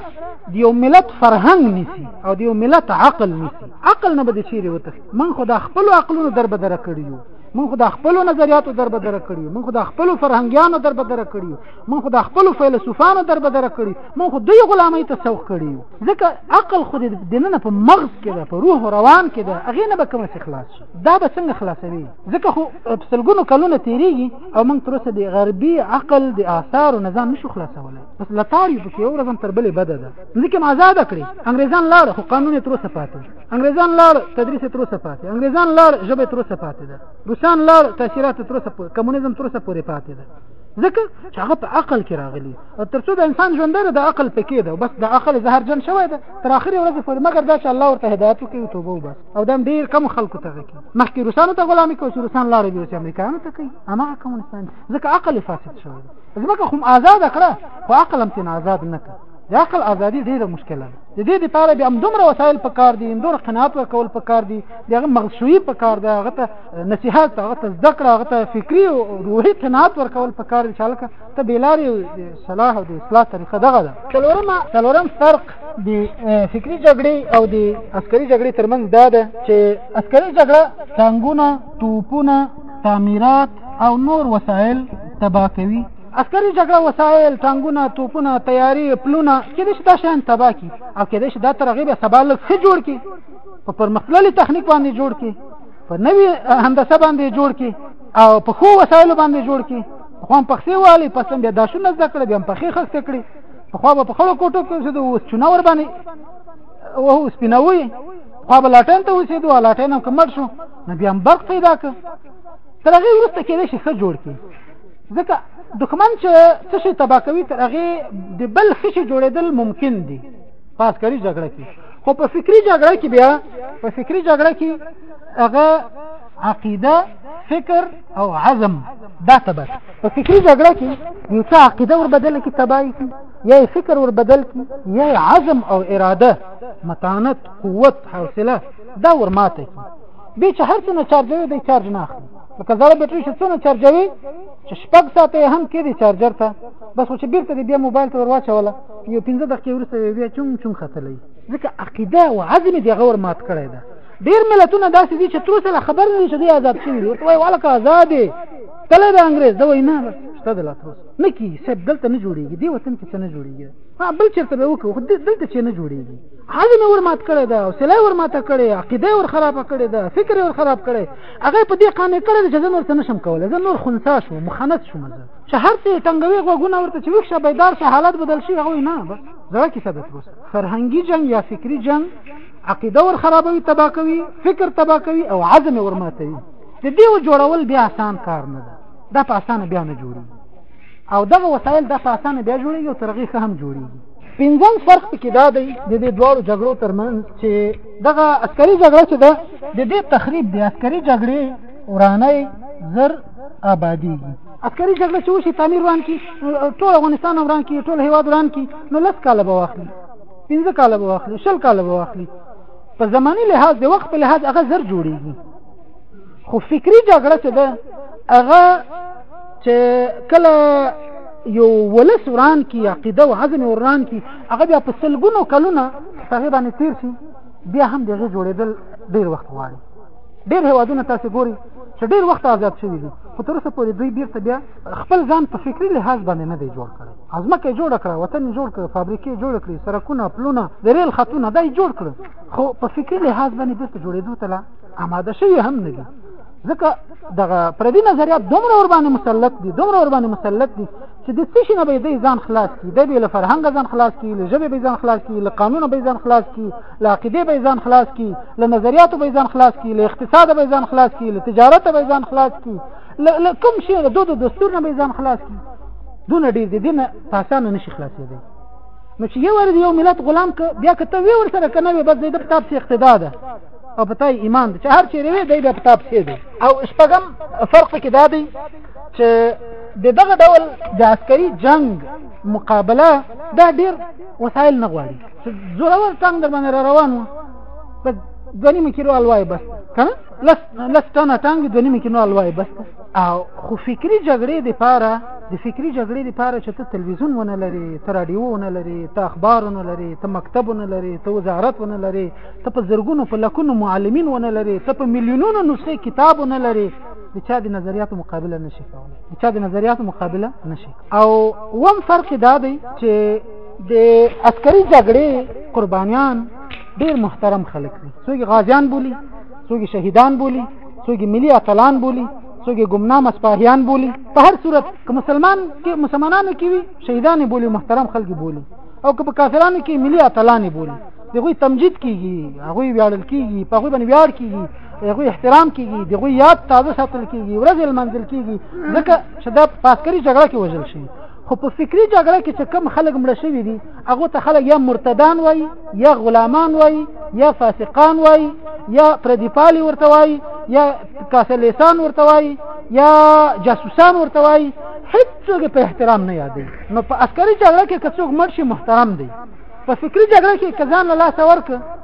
د یو ملت فرهنګ نیسی او د یو ملت عقل نیسی عقل نه بده چیرې وته من خو د خپل عقلونو در بدره کړیو من خو د خپل نظریاتو در بدره کړیو من خو د خپل فرهنګیانو در بدره کړیو مونږ خو د خپل فیلسوفانو در بدر کړی مونږ خو دوی غلامۍ ته سوق کړی ځکه عقل خو د نن په مغز کې ده په روح روان کې ده هغه نه به کوم څه خلاص دا به څنګه خلاصوي ځکه خو سلګونو کلونه تیریږي او مونږ تر اوسه د غربي عقل د آثار او نظام نشو خلاصولای بس لټار یو کې اورزم تر بلې بده ده ځکه آزاد کړی انګریزان لاړ خو قانون تر اوسه پاتې انګریزان لاړ تدریس تر اوسه پاتې انګریزان لاړ ژبه تر اوسه پاتې ده روسان لاړ تاثیرات تر اوسه کمونیزم تر اوسه پورې پاتې ده ځکه چې هغه په عقل کې راغلی او ترڅو د انسان ژوند د عقل پکې ده بس د عقل زهر جن شوی ده تر اخري ورځې پورې مګر دا چې الله ورته هدایت وکړي او توبه وباسي او دا ډېر کم خلکو ته کوي مخکې روسانو ته غلامي کوي چې روسان لاړې دي چې امریکایانو ته کوي هماغه کمونستان ځکه عقل یې فاسد شوی دی ځمکه خو آزاد کړه خو عقل هم ترې آزاد نه کړه د عقل ازادي ډیره مشکله ده د دې لپاره به هم دومره وسایل پکار دي دومره قناعت ورکول پکار دي دغه مغشوي پکار ده هغه ته نصيحت هغه ته زده کړه هغه ته فکری او روحي قناعت ورکول پکار دي شالکه ته بیلاری صلاح او د اصلاح طریقه دغه ده څلورم څلورم فرق د فکری جګړې او د عسکري جګړې ترمنځ دا ده چې عسکري جګړه ټانګونه توپونه تعمیرات او نور وسایل تباه کوي عسکري جګړه وسایل ټانګونه توپونه تیاری پلونه کېدې شي دا شیان تباه کی او کېدې شي دا ترغیب سبا لږ ښه جوړ کی په پرمختللي تخنیک باندې جوړ کی په نوی هندسه باندې جوړ کی او په خو وسایل باندې جوړ کی خو هم پخې والی پس بیا داشونه زده کړې بیا پخې خښت کړې خو به په خړو کوټو کې اوسېدو اوس چونه ور باندې وه سپینوي خو به لاټین ته اوسېدو لاټین هم کمر شو نو بیا هم برق پیدا کړ تر هغې وروسته کېدای شي ښه جوړ کړي ځکه دښمن چې څه شي تباه کوي تر هغې د بل ښه شي جوړېدل ممکن دي په عسکري جګړه کې خو په فکری جګړه کې بیا په فکری جګړه کې هغه عقیده فکر او عزم دا تبر په فکری جګړه کې یو څه عقیده ور بدل کی تبای کی یا فکر ور بدل کی یا عزم او اراده متانت قوت حوصله دا ور ماته کی به چې هر څه نه چارجوي د چارج نه اخلي لکه زړه بیټری چې څونه چارجوي چې شپږ ساعته هم کې دي چارجر ته بس چې بیرته دې بیا موبایل ته ورواچوله یو پنځه دقیقې وروسته بیا چون چون ختلی ځکه عقیده او عزم دی غور مات کړی ده ډیر ملتونه داسې دي چې تر اوسه خبر نه دي چې دوی آزاد شوي دي ورته وایي والکه آزاد دی تله د انګرېز ده وایي نه شته د لا تر اوسه نه کي صاحب دلته نه جوړیږي دی وطن کې څه نه جوړیږي ها بل چېرته به وکړو خو دلته چې نه جوړیږي عزم ور مات کړی ده او سلای ور ماته کړی عقیده ور خراب کړی ده فکر ور خراب کړی هغه په دې قانع کړی چې زه نور څه نشم کولای زه نور خنثا شوم مخنث شوم زه چې هر څه ټنګوي غوګونه ورته چې وښه بیدار شي حالت بدل شي هغه نه بس زړه کې ثبت وس فرهنګي جنگ یا فکری جنگ عقیده ور خرابوي تبا کوي فکر تبا کوي او عزم ور ماتوي د دې جوړول بیا آسان کار نه ده دا په اسانه بیا نه جوړي او دغه وسایل د په اسانه بیا جوړي او ترغیخ هم جوړي پنځم فرق پکې دا دی د دې دوه جګړو ترمنځ چې دغه عسکري جګړه چې ده د دې تخریب دی عسکري جګړې ورانه زر آبادیږي عسکري جګړه چې وشي تعمیر وران کی ټول افغانستان وران کی ټول هیواد وران کی نو لس کاله به واخلي پنځه کاله به واخلي شل کاله به واخلي په زماني لحاظ د وخت په لحاظ هغه زر جوړیږي خو فکری جګړه چې ده هغه چې کله یو ولس وران کی عقیده او عزم وران کی هغه بیا په سلګونو کلونه هغه باندې تیر شي بیا هم دغه جوړېدل ډیر وخت غواړي ډېر هوادونه تاسو ګوري چې ډېر وخت آزاد شوی دي خو تر اوسه پورې دوی بیرته بیا خپل ځان په فکری لحاظ باندې نه دی جوړ کړی ازمکه جوړ کړه وطن جوړ کړ فابریکې جوړ کړې سرکونه پلونه د ریل خطونه دای جوړ کړ خو په فکری لحاظ باندې دته جوړېدو ته لا آماده شوی هم نه دي ځکه دغه پردي نظریات دومره ور باندې مسلط دي دومره ور باندې مسلط دي چې د څه شي نه به دې ځان خلاص کړي د به له فرهنګ ځان خلاص کړي له ژبې به ځان خلاص کړي له قانون به ځان خلاص کړي له عقیدې به ځان خلاص کی له نظریاتو به ځان خلاص کی له اقتصاد به ځان خلاص کی له تجارت به ځان خلاص کی له کوم شي د دوه دستور نه به ځان خلاص کی دونه ډیر دي دینه پاسانه نشي خلاصېدی نو چې یو ورځ یو ملت غلام ک بیا کته وی ور سره کنه به بس د کتاب سي اقتدا ده او په تای ایمان چې هر چیرې وي د کتاب سي دی او شپږم فرق کې دا دی چې د دغه ډول د عسکري جنگ مقابله دا ډیر وسایل نه غواړي چې زورور ټنګ در باندې را روان و په دوه نیمه کیلو الوای بس کنه لس لس ټنه ټنګ دوه نیمه کیلو الوای بس او خو فکری جګړې د پاره د فکری جګړې د پاره چې ته تلویزیون ونه لري ته رادیو ونه لري ته اخبار ونه لري ته مکتب ونه لري ته وزارت ونه لري ته په زرګونو په لکونو معلمین ونه لري ته په میلیونونو نسخې کتاب ونه لري د چا د نظریاتو مقابله نشي کولای د چا د نظریاتو مقابله نشي او وم فرق دا دی چې د عسکري جګړې قربانیان ډیر محترم خلک دي څوک غازیان بولی څوک شهیدان بولی څوک ملي اتلان بولی څوک ګمنام اسپاهیان بولی په هر صورت که مسلمان کې مسلمانانو کې وي شهیدان بولی محترم خلک بولی او که په کافرانو کې ملي اتلان بولی دغه تمجید کیږي هغه ویاړل کیږي په هغه باندې ویاړ کیږي د هغوی احترام کیږي د هغوی یاد تازه ساتل کیږي ورځ یې لمانځل کیږي ځکه چې دا په عسکري جګړه کې وژل شوي خو په فکري جګړه کې چې کم خلک مړه شوي دي هغه ته خلک یا مرتدان وایي یا غلامان وایي یا فاسقان وایي یا پردیپالي ورته وایي یا کاسلیسان ورته وایي یا جاسوسان ورته وایي هیڅوک په احترام نه یادوي نو په عسکري جګړه کې که څوک مړ شي محترم دی په فکري جګړه کې که ځان له لاسه ورکړه